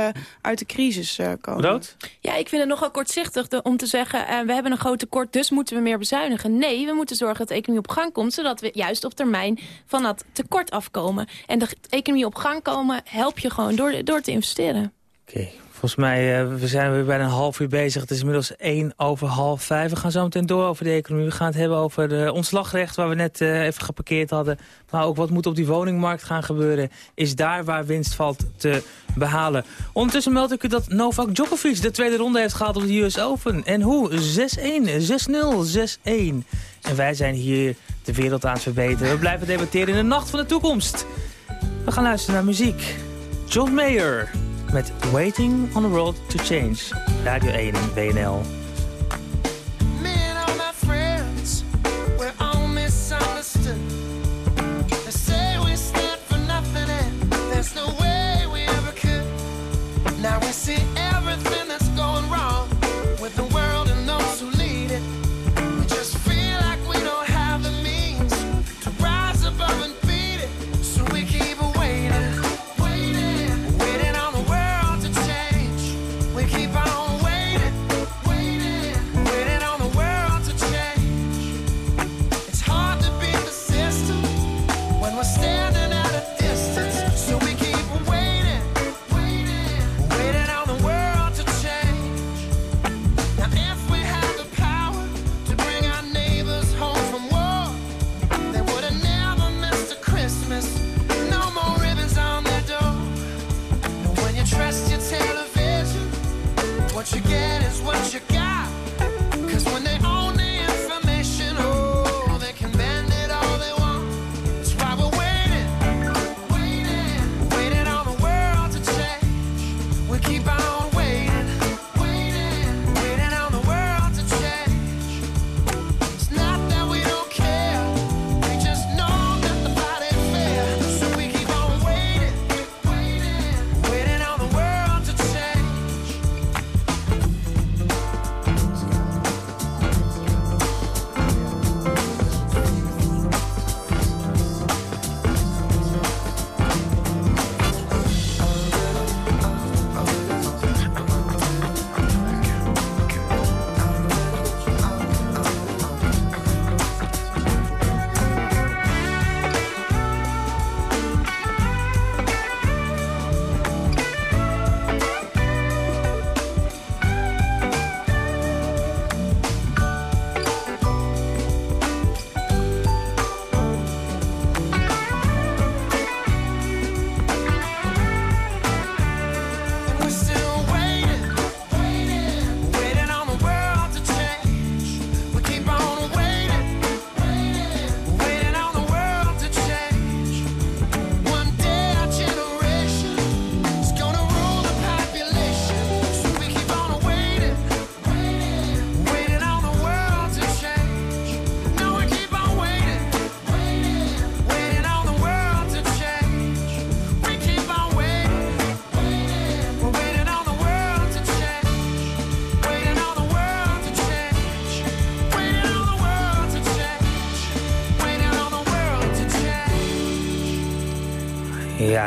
uit de crisis komen. Rood? Ja, ik vind het nogal kortzichtig om te zeggen we hebben een groot tekort, dus moeten we meer bezuinigen. Nee, we moeten zorgen dat de economie op gang komt... zodat we juist op termijn van dat tekort afkomen. En de economie op gang komen help je gewoon door, door te investeren. Oké, volgens mij uh, we zijn weer bijna een half uur bezig. Het is inmiddels één over half vijf. We gaan zo meteen door over de economie. We gaan het hebben over de ontslagrecht waar we net uh, even geparkeerd hadden. Maar ook wat moet op die woningmarkt gaan gebeuren. Is daar waar winst valt te behalen. Ondertussen meld ik u dat Novak Djokovic de tweede ronde heeft gehaald op de US Open. En hoe? 6-1, 6-0, 6-1. En wij zijn hier de wereld aan het verbeteren. We blijven debatteren in de nacht van de toekomst. We gaan luisteren naar muziek. John Mayer met Waiting on the World to Change. Radio 1 WNL.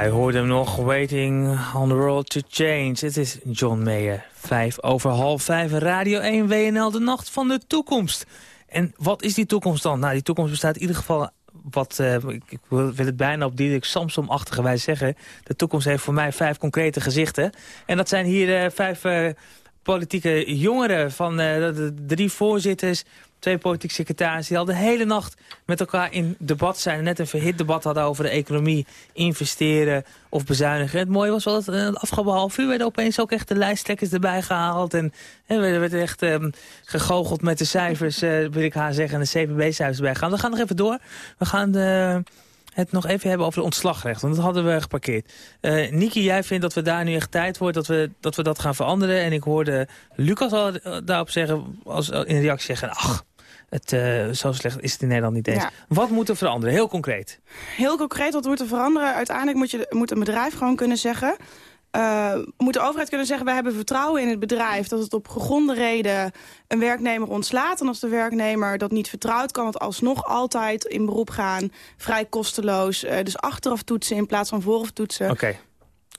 Ja, u hoorde hem nog. Waiting on the world to change. Het is John Mayer. Vijf over half vijf. Radio 1 WNL, de nacht van de toekomst. En wat is die toekomst dan? Nou, die toekomst bestaat in ieder geval... Wat, uh, ik, wil het bijna op Dirk Samsom-achtige wijze zeggen. De toekomst heeft voor mij vijf concrete gezichten. En dat zijn hier uh, vijf uh, politieke jongeren van de drie voorzitters twee politieke secretarissen... die al de hele nacht met elkaar in debat zijn. Net een verhit debat hadden over de economie, investeren of bezuinigen. Het mooie was wel dat het afgelopen half uur werden opeens ook echt de lijsttrekkers erbij gehaald. En er werd echt um, met de cijfers, uh, wil ik haar zeggen, en de CPB-cijfers erbij gaan. We gaan nog even door. We gaan de, het nog even hebben over de ontslagrecht. Want dat hadden we geparkeerd. Niki, jij vindt dat we daar nu echt tijd wordt dat we dat, we dat gaan veranderen. En ik hoorde Lucas al daarop zeggen, als, in reactie zeggen... ach, het, uh, zo slecht is het in Nederland niet eens. Ja. Wat moet er veranderen? Heel concreet. Heel concreet, wat moet er veranderen? Uiteindelijk moet, je, moet een bedrijf gewoon kunnen zeggen... Uh, moet de overheid kunnen zeggen... wij hebben vertrouwen in het bedrijf... dat het op gegronde reden een werknemer ontslaat. En als de werknemer dat niet vertrouwt... kan het alsnog altijd in beroep gaan. Vrij kosteloos. Uh, dus achteraf toetsen in plaats van vooraf toetsen. Oké. Okay.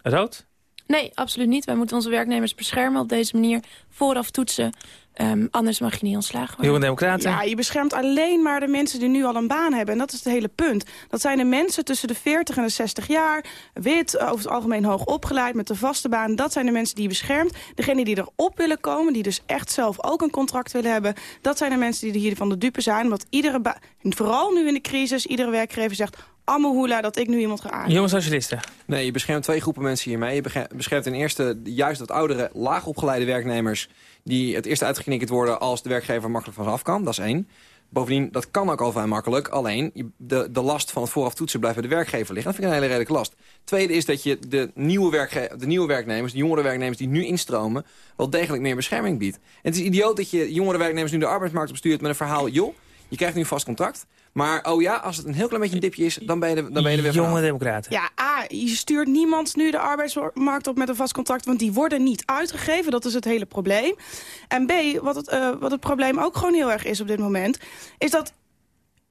Rood? Nee, absoluut niet. Wij moeten onze werknemers beschermen op deze manier. Vooraf toetsen. Um, anders mag je niet ontslagen worden. Heel democraten. Ja, je beschermt alleen maar de mensen die nu al een baan hebben. En dat is het hele punt. Dat zijn de mensen tussen de 40 en de 60 jaar. Wit, over het algemeen hoog opgeleid, met de vaste baan. Dat zijn de mensen die je beschermt. Degenen die erop willen komen, die dus echt zelf ook een contract willen hebben. Dat zijn de mensen die hier van de dupe zijn. Want iedere vooral nu in de crisis, iedere werkgever zegt ammohula dat ik nu iemand ga aan. Jonge socialisten. Nee, je beschermt twee groepen mensen hiermee. Je beschermt ten eerste juist wat oudere, laagopgeleide werknemers... die het eerst uitgeknikkerd worden als de werkgever makkelijk vanaf kan. Dat is één. Bovendien, dat kan ook al vrij makkelijk. Alleen, de, de last van het vooraf toetsen blijft bij de werkgever liggen. Dat vind ik een hele redelijke last. Tweede is dat je de nieuwe, de nieuwe werknemers, de jongere werknemers die nu instromen... wel degelijk meer bescherming biedt. En het is idioot dat je jongere werknemers nu de arbeidsmarkt opstuurt met een verhaal... joh, je krijgt nu een vast contract. Maar oh ja, als het een heel klein beetje een dipje is, dan ben je, de, dan ben je er weer Jonge democraten. Ja, A, je stuurt niemand nu de arbeidsmarkt op met een vast contract... want die worden niet uitgegeven, dat is het hele probleem. En B, wat het, uh, wat het probleem ook gewoon heel erg is op dit moment... is dat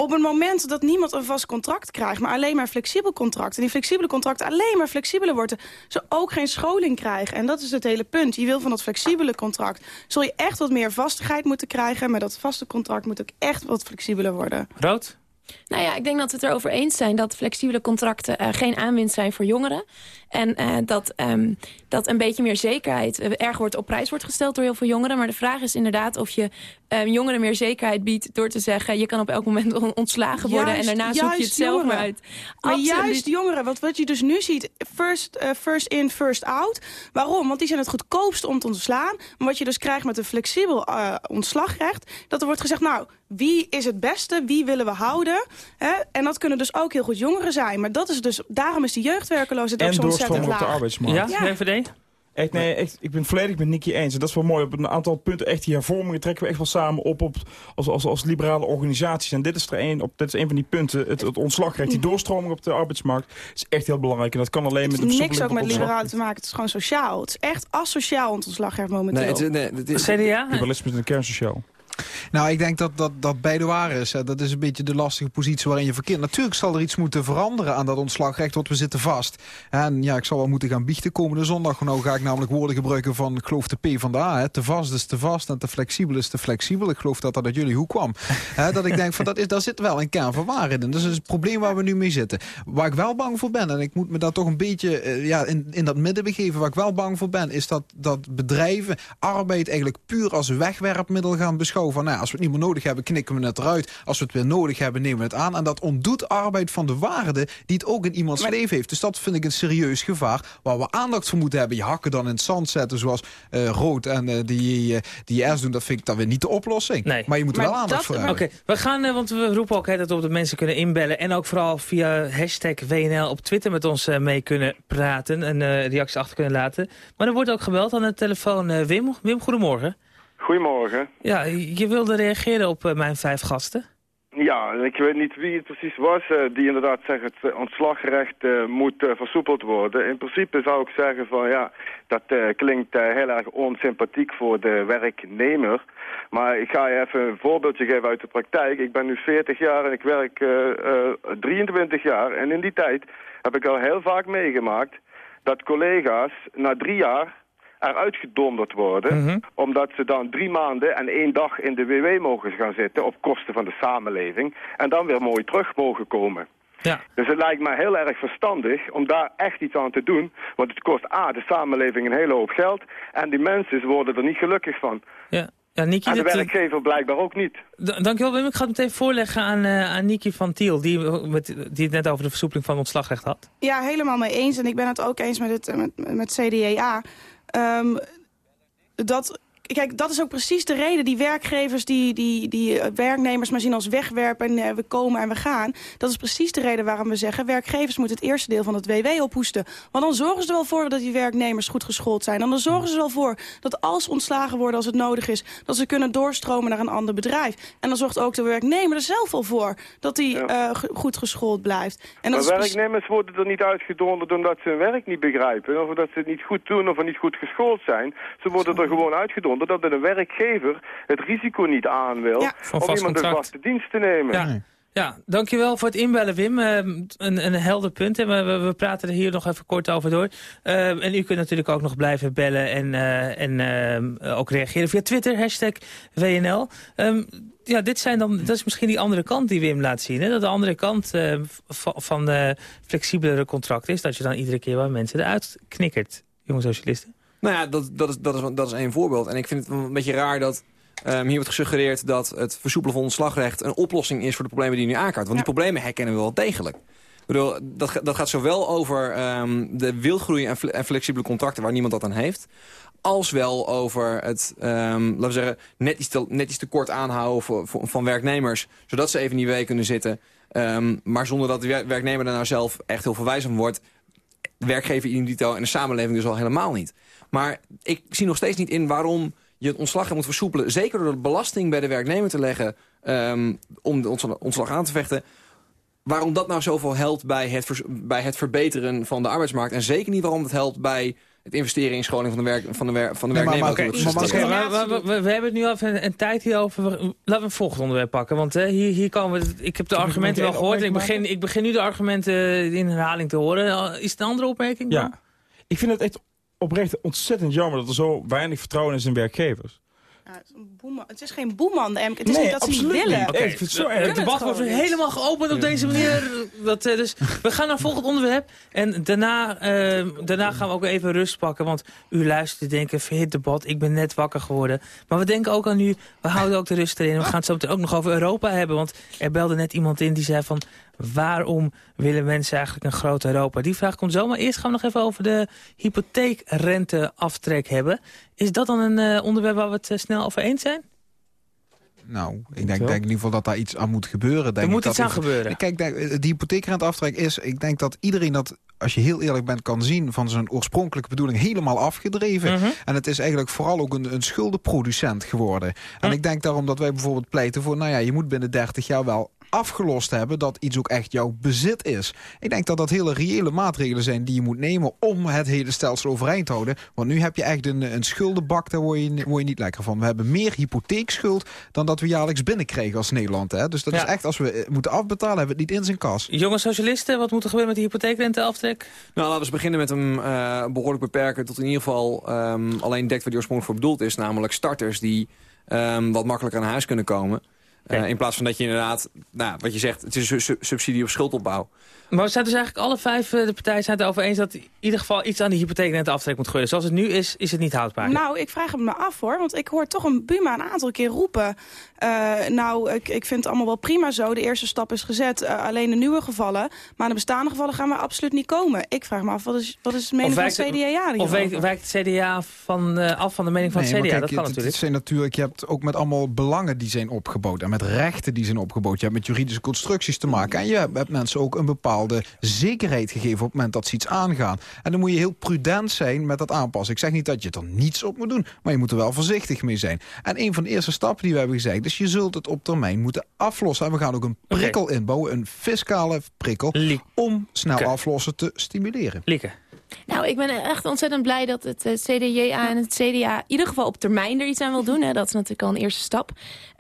op het moment dat niemand een vast contract krijgt... maar alleen maar flexibel contract... en die flexibele contracten alleen maar flexibeler worden... ze ook geen scholing krijgen. En dat is het hele punt. Je wil van dat flexibele contract... zul je echt wat meer vastigheid moeten krijgen... maar dat vaste contract moet ook echt wat flexibeler worden. Rood? Nou ja, ik denk dat we het erover eens zijn dat flexibele contracten uh, geen aanwinst zijn voor jongeren. En uh, dat, um, dat een beetje meer zekerheid uh, erg wordt op prijs wordt gesteld door heel veel jongeren. Maar de vraag is inderdaad of je jongeren meer zekerheid biedt door te zeggen... je kan op elk moment ontslagen worden juist, en daarna zoek je het zelf jongeren. maar uit. Maar Absoluut. juist jongeren, wat, wat je dus nu ziet, first, first in, first out. Waarom? Want die zijn het goedkoopst om te ontslaan. Maar wat je dus krijgt met een flexibel ontslagrecht... dat er wordt gezegd, nou, wie is het beste, wie willen we houden... Hè? En dat kunnen dus ook heel goed jongeren zijn. Maar dat is dus, daarom is die jeugdwerkeloosheid ook zo laag. op de arbeidsmarkt. Ja. VVD? Echt, nee, echt, ik ben volledig met Nicky eens. En dat is wel mooi. Op een aantal punten, echt die hervormingen trekken we echt wel samen op, op als, als, als liberale organisaties. En dit is er een, op, dit is een van die punten. Het, het ontslagrecht, die doorstroming op de arbeidsmarkt, is echt heel belangrijk. En dat kan alleen met een niks ook met liberalen te maken. Het is gewoon sociaal. Het is echt asociaal ontslagrecht momenteel. Nee, het, nee, het is, CDA? Liberalisme is een kernsociaal. Nou, ik denk dat, dat, dat is. Dat is een beetje de lastige positie waarin je verkeert. Natuurlijk zal er iets moeten veranderen aan dat ontslagrecht, want we zitten vast. En ja, ik zal wel moeten gaan biechten komende zondag. Nou ga ik namelijk woorden gebruiken van, ik geloof de P van de A. Hè. Te vast is te vast en te flexibel is te flexibel. Ik geloof dat dat uit jullie hoe kwam. Dat ik denk, van, dat is, daar zit wel een kern van waarheid in. Dat is het probleem waar we nu mee zitten. Waar ik wel bang voor ben, en ik moet me daar toch een beetje uh, ja, in, in dat midden begeven. Waar ik wel bang voor ben, is dat, dat bedrijven arbeid eigenlijk puur als wegwerpmiddel gaan beschouwen. Van, nou, als we het niet meer nodig hebben, knikken we het eruit. Als we het weer nodig hebben, nemen we het aan. En dat ontdoet arbeid van de waarde die het ook in iemands maar... leven heeft. Dus dat vind ik een serieus gevaar waar we aandacht voor moeten hebben. Je hakken dan in het zand zetten zoals uh, rood en uh, die, uh, die S doen. Dat vind ik dan weer niet de oplossing. Nee. Maar je moet er wel aandacht dat, voor hebben. Oké, okay. we gaan, want we roepen ook dat op dat mensen kunnen inbellen. En ook vooral via hashtag WNL op Twitter met ons mee kunnen praten. En reacties achter kunnen laten. Maar er wordt ook gebeld aan de telefoon. Wim, Wim, goedemorgen. Goedemorgen. Ja, je wilde reageren op uh, mijn vijf gasten. Ja, ik weet niet wie het precies was uh, die inderdaad zegt het ontslagrecht uh, moet versoepeld worden. In principe zou ik zeggen van ja, dat klinkt heel erg onsympathiek voor de werknemer. Maar ik ga je even een voorbeeldje geven uit de praktijk. Ik ben nu 40 jaar en ik werk 23 jaar en in die tijd heb ik al heel vaak meegemaakt... dat collega's na drie jaar eruit gedonderd worden... Mhm. omdat ze dan drie maanden en één dag in de WW mogen gaan zitten... op kosten van de samenleving... en dan weer mooi terug mogen komen. Ja. Dus het lijkt mij heel erg verstandig om daar echt iets aan te doen. Want het kost A, de samenleving een hele hoop geld... en die mensen worden er niet gelukkig van. Ja. Ja, Niki, En de dit, eh, werkgever blijkbaar ook niet. dankjewel Wim. Ik ga het meteen voorleggen aan, eh aan Niki van Tiel... Die, met, die het net over de versoepeling van ontslagrecht had. Ja, helemaal mee eens. En ik ben het ook eens met, het, eh, met, met CDA. Ehm, dat, kijk, dat is ook precies de reden. Die werkgevers die, die, die eh, werknemers maar zien als wegwerpen... en eh, we komen en we gaan. Dat is precies de reden waarom we zeggen... werkgevers moeten het eerste deel van het WW ophoesten. Want dan zorgen ze er wel voor dat die werknemers goed geschoold zijn. En dan zorgen ze er wel voor dat als ze ontslagen worden als het nodig is... dat ze kunnen doorstromen naar een ander bedrijf. En dan zorgt ook de werknemer er zelf wel voor... dat hij Ja. eh, goed geschoold blijft. En dat maar werknemers worden er niet uitgedonderd omdat ze hun werk niet begrijpen. Of dat ze het niet goed doen of niet goed geschoold zijn. Ze worden er gewoon uitgedonderd dat de werkgever het risico niet aan wil... Ja. Om vast iemand in contract. vaste dienst te nemen. Ja. Ja, dankjewel voor het inbellen, Wim. Eh, een, een helder punt. En we, we, we praten er hier nog even kort over door. Eh, en u kunt natuurlijk ook nog blijven bellen en, eh, en ook reageren via Twitter, hashtag WNL. Ehm, ja, dit zijn dan, dat is misschien die andere kant die Wim laat zien. Hè? Dat de andere kant eh, van, van de flexibelere contract is... dat je dan iedere keer waar mensen eruit knikkert, jonge socialisten. Nou ja, dat, dat, is, dat, is, dat is één voorbeeld. En ik vind het een beetje raar dat ehm, hier wordt gesuggereerd... dat het versoepelen van ontslagrecht een oplossing is voor de problemen die je nu aankaart. Want die problemen herkennen we wel degelijk. Ik bedoel, dat, dat gaat zowel over ehm, de wildgroei en, fle- en flexibele contracten... waar niemand dat aan heeft... als wel over het, ehm, laten we zeggen, net iets te, net iets te kort aanhouden voor, voor- van werknemers... zodat ze even in die week kunnen zitten... Maar zonder dat de wer- werknemer daar nou zelf echt heel verwijzend wordt... de werkgever in dito en de samenleving dus al helemaal niet. Maar ik zie nog steeds niet in waarom je het ontslag moet versoepelen. Zeker door de belasting bij de werknemer te leggen... ehm, om de ontsla- ontslag aan te vechten. Waarom dat nou zoveel helpt bij het, bij het verbeteren van de arbeidsmarkt. En zeker niet waarom het helpt bij het investeren in scholing van de, werk, van de, wer- van de Nee, werknemer. maar- dat maar- maar- we, we- we- we hebben het nu al even een, een tijd hierover. Laten we een volgend onderwerp pakken. Want eh, hier, hier komen we, ik heb de argumenten wel gehoord. Ik begin, ik begin nu de argumenten in herhaling te horen. Eh, Is het een andere opmerking? dan? Ja. Ik vind het echt oprecht ontzettend jammer dat er zo weinig vertrouwen is in werkgevers. Ja, het, is het is geen boeman, de MK. Het is Nee, niet dat ze niet absoluut willen. niet. Ik vind het zo erg. het debat wordt helemaal geopend op deze manier. Dat, eh, dus we gaan naar volgend onderwerp. En daarna, eh, daarna gaan we ook even rust pakken. Want u luistert denken, verhit debat, ik ben net wakker geworden. Maar we denken ook aan u, we houden ook de rust erin. We gaan het zo meteen ook nog over Europa hebben. Want er belde net iemand in die zei van... waarom willen mensen eigenlijk een groot Europa? Die vraag komt zo. Maar eerst gaan we nog even over de hypotheekrenteaftrek hebben. Is dat dan een eh, onderwerp waar we het eh, snel over eens zijn? Nou, ik denk, denk in ieder geval dat daar iets aan moet gebeuren. Denk Er ik moet dat iets aan gebeuren. Kijk, de hypotheekrenteaftrek is... Ik denk dat iedereen dat, als je heel eerlijk bent, kan zien... van zijn oorspronkelijke bedoeling helemaal afgedreven. Mhm. En het is eigenlijk vooral ook een, een schuldenproducent geworden. En ik denk daarom dat wij bijvoorbeeld pleiten voor... nou ja, je moet binnen 30 jaar wel afgelost hebben dat iets ook echt jouw bezit is. Ik denk dat dat hele reële maatregelen zijn die je moet nemen om het hele stelsel overeind te houden. Want nu heb je echt een, een schuldenbak, daar word je, word je niet lekker van. We hebben meer hypotheekschuld dan dat we jaarlijks binnenkrijgen als Nederland. Hè? Dus dat Ja. is echt, als we eh, moeten afbetalen, hebben we het niet in zijn kas. Jonge socialisten, wat moet er gebeuren met die hypotheekrenteaftrek? Nou, laten we eens beginnen met hem eh, behoorlijk beperken... tot in ieder geval ehm, alleen dekt waar die oorspronkelijk voor bedoeld is. Namelijk starters die ehm, wat makkelijker aan huis kunnen komen. Eh, in plaats van dat je inderdaad, nou, wat je zegt, het is een su- subsidie op schuldopbouw. Maar we zijn dus eigenlijk alle vijf eh, de partijen zijn het over eens... dat in ieder geval iets aan die hypotheekrenteaftrek moet gebeuren. Zoals het nu is, is het niet houdbaar. Nou, ik vraag het me af hoor. Want ik hoor toch een Buma een aantal keer roepen. eh, nou, ik, ik vind het allemaal wel prima zo. De eerste stap is gezet. eh, alleen de nieuwe gevallen. Maar in de bestaande gevallen gaan we absoluut niet komen. Ik vraag me af, wat is, wat is de mening van het CDA? Of wijkt, wijkt het CDA van, eh, af van de mening van Nee, het maar CDA? kijk, dat kan het- natuurlijk. Het zijn natuurlijk. Je hebt ook met allemaal belangen die zijn opgebouwd. En met rechten die zijn opgebouwd. Je hebt met juridische constructies te maken. En je hebt, mensen ook een bepaalde zekerheid gegeven op het moment dat ze iets aangaan. En dan moet je heel prudent zijn met dat aanpassen. Ik zeg niet dat je er niets op moet doen. Maar je moet er wel voorzichtig mee zijn. En een van de eerste stappen die we hebben gezegd. Dus je zult het op termijn moeten aflossen. En we gaan ook een prikkel inbouwen. Een fiscale prikkel. Lie- Om snel aflossen te stimuleren. Lieke. Nou, ik ben echt ontzettend blij dat het uh, CDJA en het CDA in ieder geval op termijn er iets aan wil doen. Hè. Dat is natuurlijk al een eerste stap.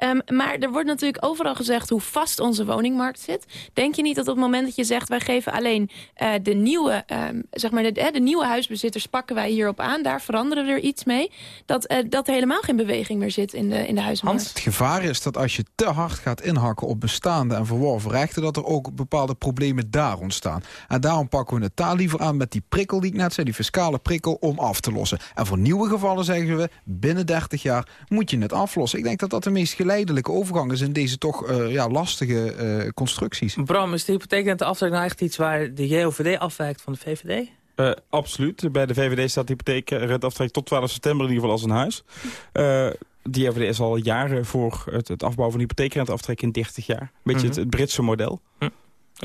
Um, maar er wordt natuurlijk overal gezegd hoe vast onze woningmarkt zit. Denk je niet dat op het moment dat je zegt... wij geven alleen uh, de, nieuwe, um, zeg maar de, de, nieuwe huisbezitters pakken wij hierop aan... daar veranderen we er iets mee... dat, uh, dat er helemaal geen beweging meer zit in de, in de huismarkt. Hans, het gevaar is dat als je te hard gaat inhakken op bestaande en verworven rechten... dat er ook bepaalde problemen daar ontstaan. En daarom pakken we het daar liever aan met die prikkel die ik net zei... die fiscale prikkel om af te lossen. En voor nieuwe gevallen zeggen we, binnen 30 jaar moet je het aflossen. Ik denk dat dat de meest geleidelijke overgang is in deze toch uh, ja, lastige uh, constructies. Bram, is de hypotheekrenteaftrek nou echt iets waar de JOVD afwijkt van de VVD? Uh, absoluut. Bij de VVD staat de hypotheekrenteaftrek tot 12 september in ieder geval als een huis. Uh, die JOVD is al jaren voor het, het afbouwen van de hypotheekrenteaftrek in 30 jaar. Een beetje mm -hmm. het, het, Britse model. Hm. Oké.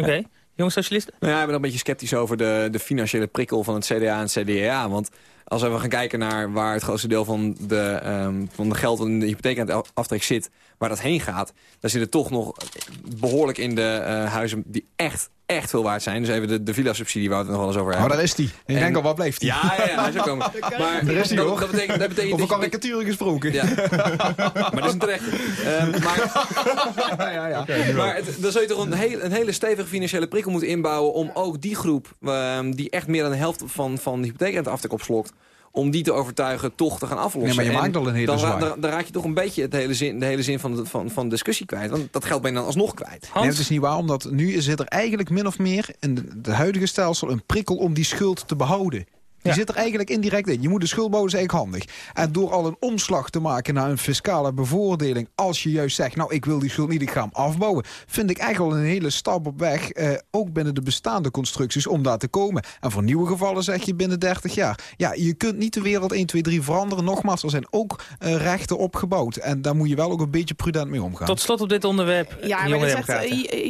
Okay. Jonge socialisten? Nou ja, ik ben een beetje sceptisch over de, de financiële prikkel van het CDA en het CDA. Want als we gaan kijken naar waar het grootste deel van de, um, van de geld in de hypotheek aan het aftrek zit, waar dat heen gaat, dan zit het toch nog behoorlijk in de uh, huizen die echt, echt veel waard zijn. Dus even de, de villa-subsidie waar we het nog wel eens over hebben. Oh, daar is die. En je denkt al, wat bleef die? Ja, ja, ja hij is ook komen. Maar daar is die, dat, hoor. Dat betekent, dat betekent Over karikatuur gesproken. Ja. maar dat is een terecht. Um, maar ja, ja, ja. Okay, maar het, dan zul je toch een, heel, een hele stevige financiële prikkel moeten inbouwen om ook die groep, um, die echt meer dan de helft van, van de hypotheekrenteaftrek opslokt, om die te overtuigen toch te gaan aflossen. Nee, maar je maakt al een hele dan, zwaar. dan, dan, raak je toch een beetje het hele zin, de hele zin van de, van, van discussie kwijt. Want dat geld ben je dan alsnog kwijt. Nee, het is niet waar, omdat nu zit er eigenlijk min of meer in de huidige stelsel een prikkel om die schuld te behouden. Die ja. zit er eigenlijk indirect in. Je moet de schuldbouw is eigenlijk handig. En door al een omslag te maken naar een fiscale bevoordeling... als je juist zegt, nou, ik wil die schuld niet, ik ga hem afbouwen... vind ik eigenlijk al een hele stap op weg... Eh, ook binnen de bestaande constructies om daar te komen. En voor nieuwe gevallen zeg je binnen 30 jaar. Ja, je kunt niet de wereld 1, 2, 3 veranderen. Nogmaals, er zijn ook uh, rechten opgebouwd. En daar moet je wel ook een beetje prudent mee omgaan. Tot slot op dit onderwerp, Ja, maar het, echt,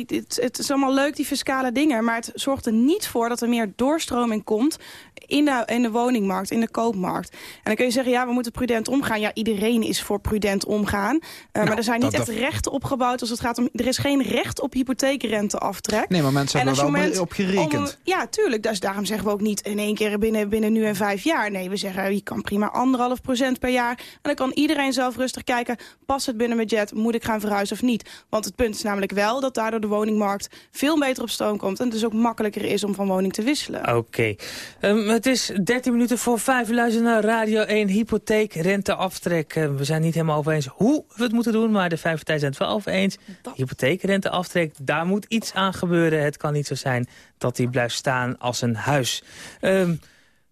het, het is allemaal leuk, die fiscale dingen... maar het zorgt er niet voor dat er meer doorstroming komt... in de in de woningmarkt, in de koopmarkt. En dan kun je zeggen, ja, we moeten prudent omgaan. Ja, iedereen is voor prudent omgaan. Uh, nou, maar er zijn niet dat, echt dat... rechten opgebouwd als het gaat om... Er is geen recht op hypotheekrenteaftrek. Nee, maar mensen hebben er wel moment, op gerekend. Om, ja, tuurlijk. Dus daarom zeggen we ook niet in één keer binnen, binnen nu en vijf jaar. Nee, we zeggen, je kan prima anderhalf procent per jaar. En dan kan iedereen zelf rustig kijken, past het binnen budget? Moet ik gaan verhuizen of niet? Want het punt is namelijk wel dat daardoor de woningmarkt veel beter op stoom komt. En het dus ook makkelijker is om van woning te wisselen. Oké. Okay. Um, het is 13 minuten voor 5 luisteren naar Radio 1 hypotheek renteaftrek. Uh, we zijn niet helemaal over eens hoe we het moeten doen, maar de vijf partijen zijn het wel over eens. Hypotheek renteaftrek, daar moet iets aan gebeuren. Het kan niet zo zijn dat die blijft staan als een huis. Um,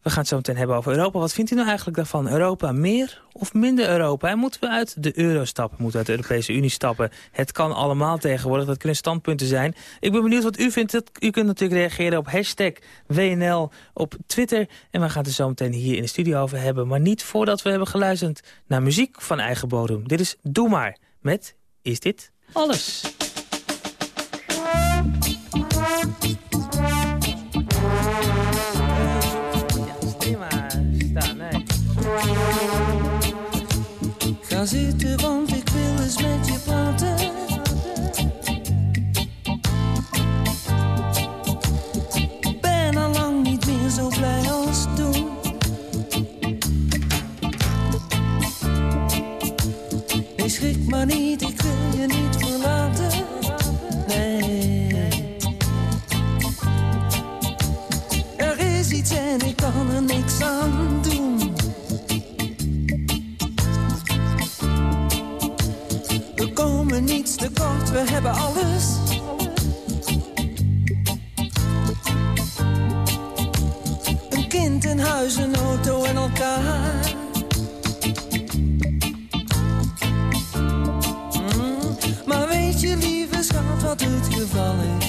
we gaan het zo meteen hebben over Europa. Wat vindt u nou eigenlijk daarvan? Europa meer of minder Europa? En moeten we uit de euro stappen? Moeten we uit de Europese Unie stappen? Het kan allemaal tegenwoordig. Dat kunnen standpunten zijn. Ik ben benieuwd wat u vindt. U kunt natuurlijk reageren op hashtag WNL op Twitter. En we gaan het er zo meteen hier in de studio over hebben. Maar niet voordat we hebben geluisterd naar muziek van eigen bodem. Dit is Doe Maar met Is Dit Alles? Ga zitten, want ik wil eens met je praten. Ben al lang niet meer zo blij als toen. Nee, schrik maar niet, ik wil je niet verlaten. Nee. Er is iets en ik kan er niks aan doen. niets tekort, we hebben alles. Een kind, een huis, een auto en elkaar. Mm, maar weet je, lieve schat, wat het geval is?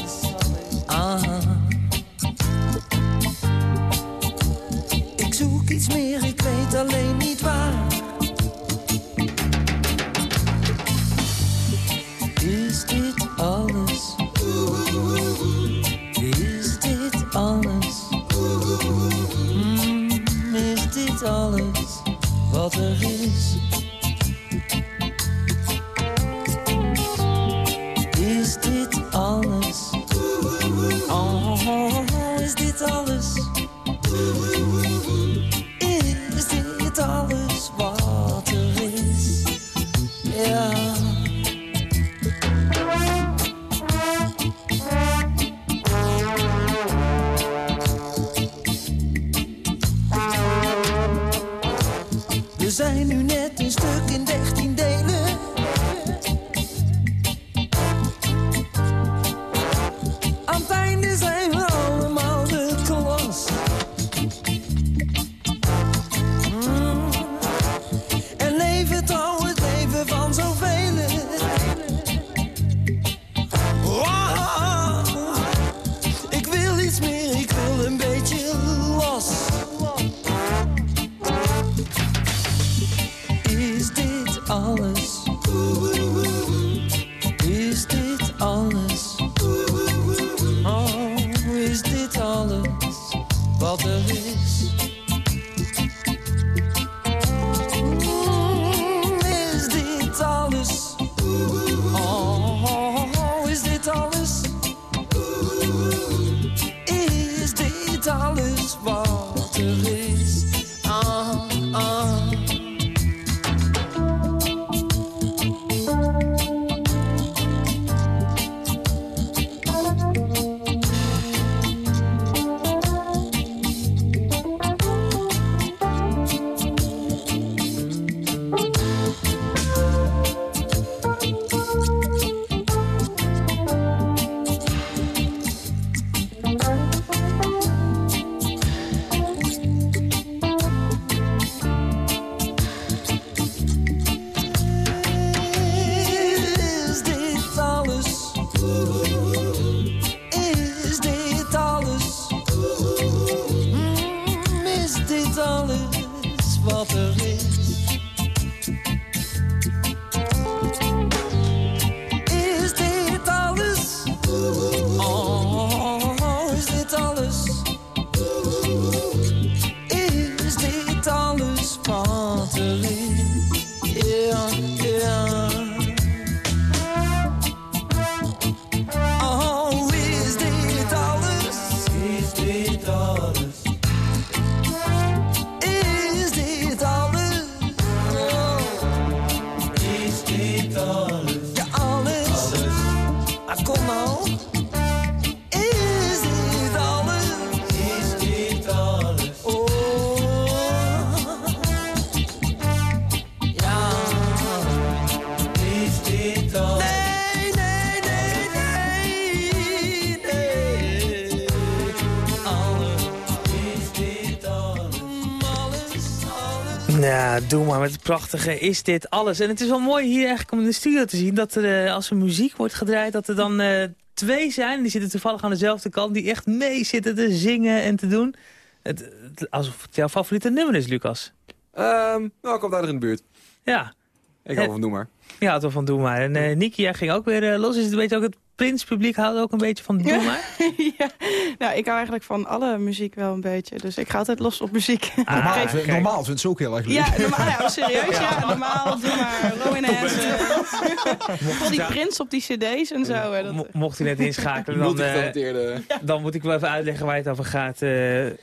Oh, oh. Doe maar met het prachtige Is Dit Alles. En het is wel mooi hier eigenlijk om in de studio te zien... dat er, eh, als er muziek wordt gedraaid, dat er dan eh, twee zijn... die zitten toevallig aan dezelfde kant... die echt mee zitten te zingen en te doen. Het, het- alsof het jouw favoriete nummer is, Lucas. Ehm nou, komt daar in de buurt. Ja, Ik hou van Doe maar. ja toch van Doe Maar. En eh Niki, jij ging ook weer eh, los. Is het een beetje ook het prinspubliek houdt ook een beetje van Doe Maar? ja. Nou, ik hou eigenlijk van alle muziek wel een beetje. Dus ik ga altijd los op muziek. normaal, vind, kijk. normaal vindt ze ook heel erg leuk. Ja, normaal, ja, serieus, ja, normaal, doe maar, Rowan Vooral die prins op die cd's en zo. hè, dat, Mo- mocht u net inschakelen, dan, eh, dan moet ik wel even uitleggen waar het over gaat. Eh, eh,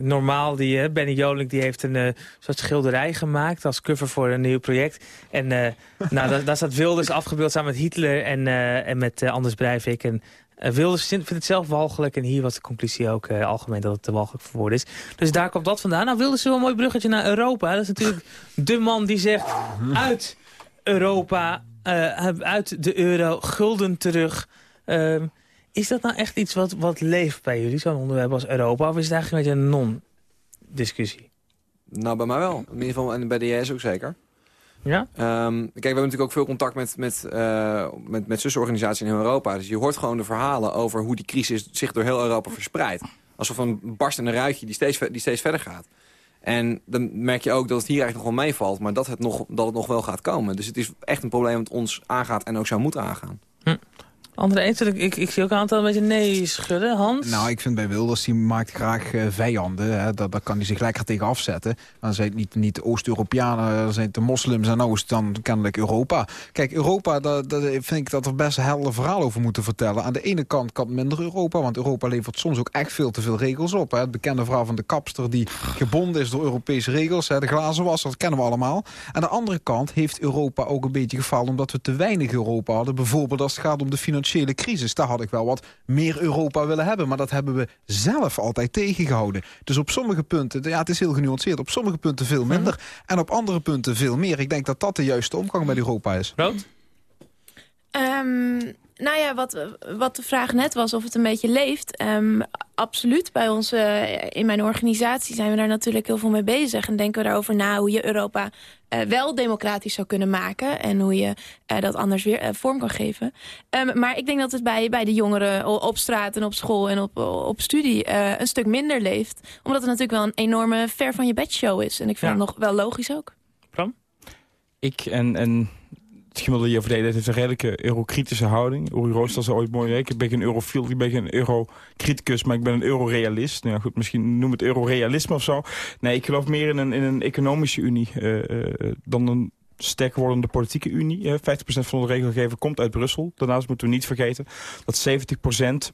normaal, die, Benny Jolink die heeft een eh, soort schilderij gemaakt als cover voor een nieuw project. En eh, nou, daar, daar staat Wilders afgebeeld samen met Hitler en, eh, en met Anders Breivik. En eh, Wilders vindt het zelf walgelijk en hier was de conclusie ook eh, algemeen dat het te walgelijk voor woorden is. Dus daar komt dat vandaan. Nou, Wilders is wel een mooi bruggetje naar Europa. Dat is natuurlijk de man die zegt uit Europa, eh, uit de euro, gulden terug. Ehm, is dat nou echt iets wat, wat leeft bij jullie, zo'n onderwerp als Europa? Of is het eigenlijk een beetje een non-discussie? Nou, bij mij wel. In ieder geval en bij de JS ook zeker. Ja? Ehm, kijk, we hebben natuurlijk ook veel contact met, met, eh, met, met zusorganisaties in heel Europa. Dus je hoort gewoon de verhalen over hoe die crisis zich door heel Europa verspreidt. Alsof een barstende ruitje die steeds, die steeds verder gaat. En dan merk je ook dat het hier eigenlijk nog wel meevalt... maar dat het, nog, dat het nog wel gaat komen. Dus het is echt een probleem dat ons aangaat en ook zou moeten aangaan. Andere eens, ik, ik, zie ook een aantal een beetje nee schudden. Hans? Nou, ik vind bij Wilders, die maakt graag eh, vijanden. Hè. Daar kan hij zich lekker tegen afzetten. Dan zijn het niet, niet Oost-Europeanen, zijn het de moslims en Oost, dan kennelijk Europa. Kijk, Europa, daar, daar vind ik dat er best helder verhaal over moeten vertellen. Aan de ene kant kan minder Europa, want Europa levert soms ook echt veel te veel regels op. Hè. Het bekende verhaal van de kapster die gebonden is door Europese regels. Hè. De glazenwasser, dat kennen we allemaal. Aan de andere kant heeft Europa ook een beetje gefaald... omdat we te weinig Europa hadden. Bijvoorbeeld als het gaat om de financiële crisis. Daar had ik wel wat meer Europa willen hebben. Maar dat hebben we zelf altijd tegengehouden. Dus op sommige punten, ja, het is heel genuanceerd... op sommige punten veel minder en op andere punten veel meer. Ik denk dat dat de juiste omgang met Europa is. Rood? Ehm, nou ja, wat, wat de vraag net was, of het een beetje leeft. Ehm, absoluut. Bij ons, eh, in mijn organisatie zijn we daar natuurlijk heel veel mee bezig. En denken we daarover na hoe je Europa eh, wel democratisch zou kunnen maken. En hoe je eh, dat anders weer vorm kan geven. Ehm, maar ik denk dat het bij, bij de jongeren op straat en op school en op, op studie eh, een stuk minder leeft. Omdat het natuurlijk wel een enorme ver van je bed show is. En ik vind Ja. het nog wel logisch ook. Ik en, en het gemiddelde verleden heeft een redelijke eurokritische houding. Uri Roostel zei ooit mooi, ik ben geen eurofiel, ik ben geen eurocriticus, maar ik ben een eurorealist. Nou ja, goed, misschien noem het eurorealisme of zo. Nee, ik geloof meer in een, in een economische unie eh, eh, dan een sterker wordende politieke unie. Eh, 50% van de regelgeving komt uit Brussel. Daarnaast moeten we niet vergeten dat 70%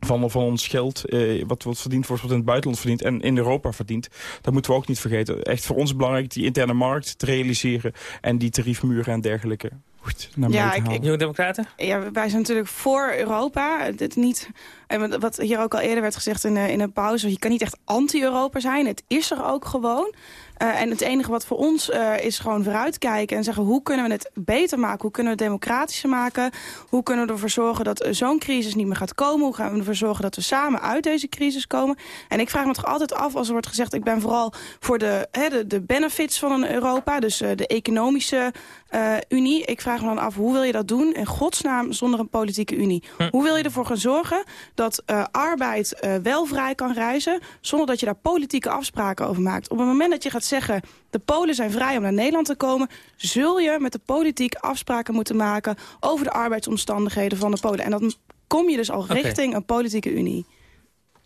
van, van ons geld, eh, wat, wat verdiend wordt, wat in het buitenland verdient en in Europa verdient. Dat moeten we ook niet vergeten. Echt voor ons belangrijk die interne markt te realiseren en die tariefmuren en dergelijke. Goed, naar Ja, beneden ik- halen. Nieuwe Democraten? Ja, wij zijn natuurlijk voor Europa. Dit niet, en wat- wat hier ook al eerder werd gezegd in, de- in een pauze... je kan niet echt anti-Europa zijn. Het is er ook gewoon. Eh, en het enige wat voor ons eh, is gewoon vooruitkijken... en zeggen hoe kunnen we het beter maken? Hoe kunnen we het democratischer maken? Hoe kunnen we ervoor zorgen dat eh, zo'n crisis niet meer gaat komen? Hoe gaan we ervoor zorgen dat we samen uit deze crisis komen? En ik vraag me toch altijd af als er wordt gezegd... ik ben vooral voor de, de, de benefits van een Europa... dus de economische eh, unie. Ik vraag me dan af, hoe wil je dat doen? In godsnaam zonder een politieke unie. Hoe wil je ervoor gaan zorgen dat eh, arbeid eh, wel vrij kan reizen... zonder dat je daar politieke afspraken over maakt? Op het moment dat je gaat zeggen... de Polen zijn vrij om naar Nederland te komen... zul je met de politiek afspraken moeten maken... over de arbeidsomstandigheden van de Polen. En dan kom je dus al richting een politieke unie.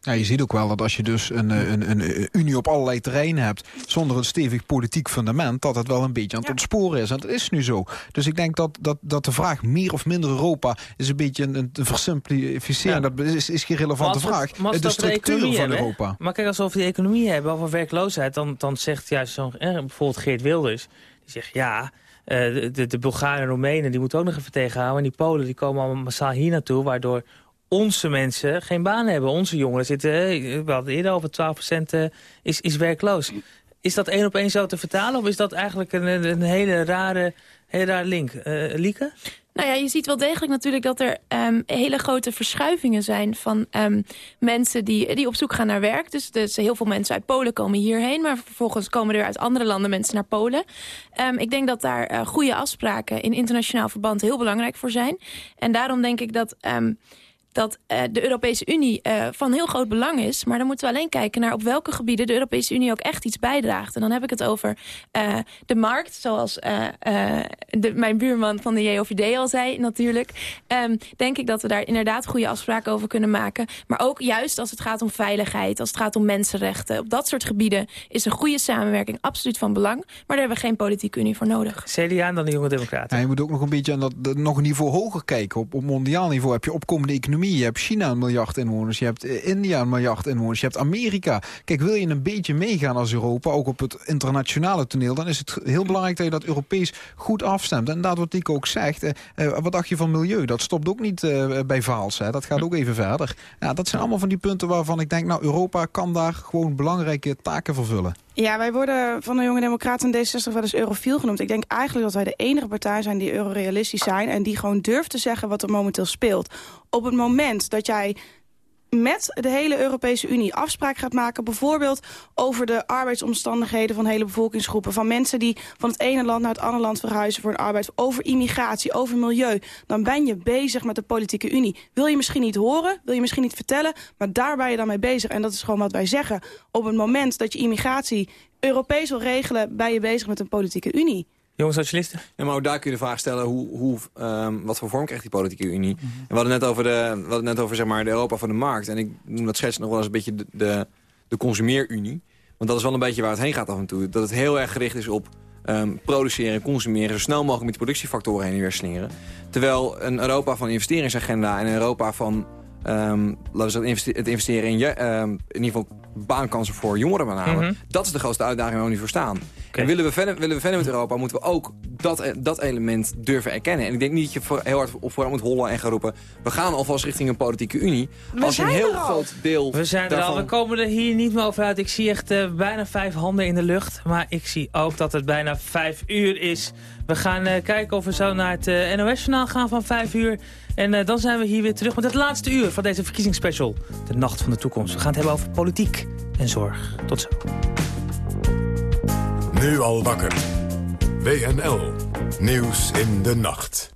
Ja, je ziet ook wel dat als je dus een, eh, een, een, een unie op allerlei terreinen hebt... zonder een stevig politiek fundament... dat het wel een beetje aan het Ja. ontsporen is. En dat is nu zo. Dus ik denk dat, dat, dat de vraag meer of minder Europa... is een beetje een, een versimplificering. Ja. Dat is, is geen relevante Maar vraag. maar de structuur van hebben? Europa. Maar kijk, als we over die economie hebben, over werkloosheid... dan, dan zegt juist zo'n, eh, bijvoorbeeld Geert Wilders... die zegt ja, eh, de, de, de Bulgaren en Roemenen die moeten ook nog even tegenhouden. En die Polen die komen allemaal massaal hier naartoe, waardoor onze mensen geen baan hebben. Onze jongeren zitten, eh, we hadden eerder over 12% eh, is, is werkloos. Is dat één op één zo te vertalen of is dat eigenlijk een, een hele rare, hele rare link? Uh, Lieke? Nou ja, je ziet wel degelijk natuurlijk dat er um, hele grote verschuivingen zijn van um, mensen die, die op zoek gaan naar werk. Dus, dus heel veel mensen uit Polen komen hierheen, maar vervolgens komen er uit andere landen mensen naar Polen. Um, ik denk dat daar uh, goede afspraken in internationaal verband heel belangrijk voor zijn. En daarom denk ik dat dat uh, de Europese Unie uh, van heel groot belang is. Maar dan moeten we alleen kijken naar op welke gebieden de Europese Unie ook echt iets bijdraagt. En dan heb ik het over uh, de markt, zoals de, mijn buurman van de JOVD al zei natuurlijk. Um, denk ik dat we daar inderdaad goede afspraken over kunnen maken. Maar ook juist als het gaat om veiligheid, als het gaat om mensenrechten. Op dat soort gebieden is een goede samenwerking absoluut van belang. Maar daar hebben we geen politieke unie voor nodig. CDA en dan de Jonge Democraten. Ja, je moet ook nog een beetje aan dat, nog een niveau hoger kijken. Op, op mondiaal niveau heb je opkomende economie je hebt China een miljard inwoners. Je hebt eh, India een miljard inwoners. Je hebt Amerika. Kijk, wil je een beetje meegaan als Europa, ook op het internationale toneel... dan is het heel belangrijk dat je dat Europees goed afstemt. En inderdaad, wat Nico ook zegt, eh, eh, wat dacht je van milieu? Dat stopt ook niet eh, bij Vaals. Hè. Dat gaat ook even verder. Ja, dat zijn allemaal van die punten waarvan ik denk... nou, Europa kan daar gewoon belangrijke taken vervullen. Ja, wij worden van de Jonge Democraten en D66 wel eens eurofiel genoemd. Ik denk eigenlijk dat wij de enige partij zijn die eurorealistisch zijn... en die gewoon durft te zeggen wat er momenteel speelt. Op het moment dat jij met de hele Europese Unie afspraak gaat maken... bijvoorbeeld over de arbeidsomstandigheden van hele bevolkingsgroepen... van mensen die van het ene land naar het andere land verhuizen voor een arbeid... over immigratie, over milieu, dan ben je bezig met de politieke Unie. Wil je misschien niet horen, wil je misschien niet vertellen... maar daar ben je dan mee bezig. En dat is gewoon wat wij zeggen. Op het moment dat je immigratie Europees wil regelen... ben je bezig met een politieke Unie. Jonge socialisten? Ja, maar ook daar kun je de vraag stellen, hoe, hoe, um, wat voor vorm krijgt die politieke unie? Mm -hmm. We hadden net over, de, we hadden net over zeg maar, de Europa van de markt. En ik noem dat schets nog wel eens een beetje de, de, de consumeerunie. Want dat is wel een beetje waar het heen gaat af en toe. Dat het heel erg gericht is op um, produceren en consumeren... zo snel mogelijk met die productiefactoren heen en weer slingeren. Terwijl een Europa van investeringsagenda en een Europa van Um, laten we zeggen, het investeren in, je, um, in ieder geval baankansen voor jongeren met name. Mm -hmm. Dat is de grootste uitdaging waar we nu voor staan. Okay. En willen we, verder, willen we verder met Europa, moeten we ook dat, dat element durven erkennen. En ik denk niet dat je voor, heel hard op vooruit moet hollen en gaan roepen... we gaan alvast richting een politieke unie. We als een heel groot deel We zijn daarvan... er al, we komen er hier niet meer over uit. Ik zie echt uh, bijna vijf handen in de lucht. Maar ik zie ook dat het bijna vijf uur is. We gaan uh, kijken of we zo naar het uh, NOS-journaal gaan van vijf uur... En uh, dan zijn we hier weer terug met het laatste uur van deze verkiezingsspecial. De Nacht van de Toekomst. We gaan het hebben over politiek en zorg. Tot zo. Nu al wakker. WNL. Nieuws in de nacht.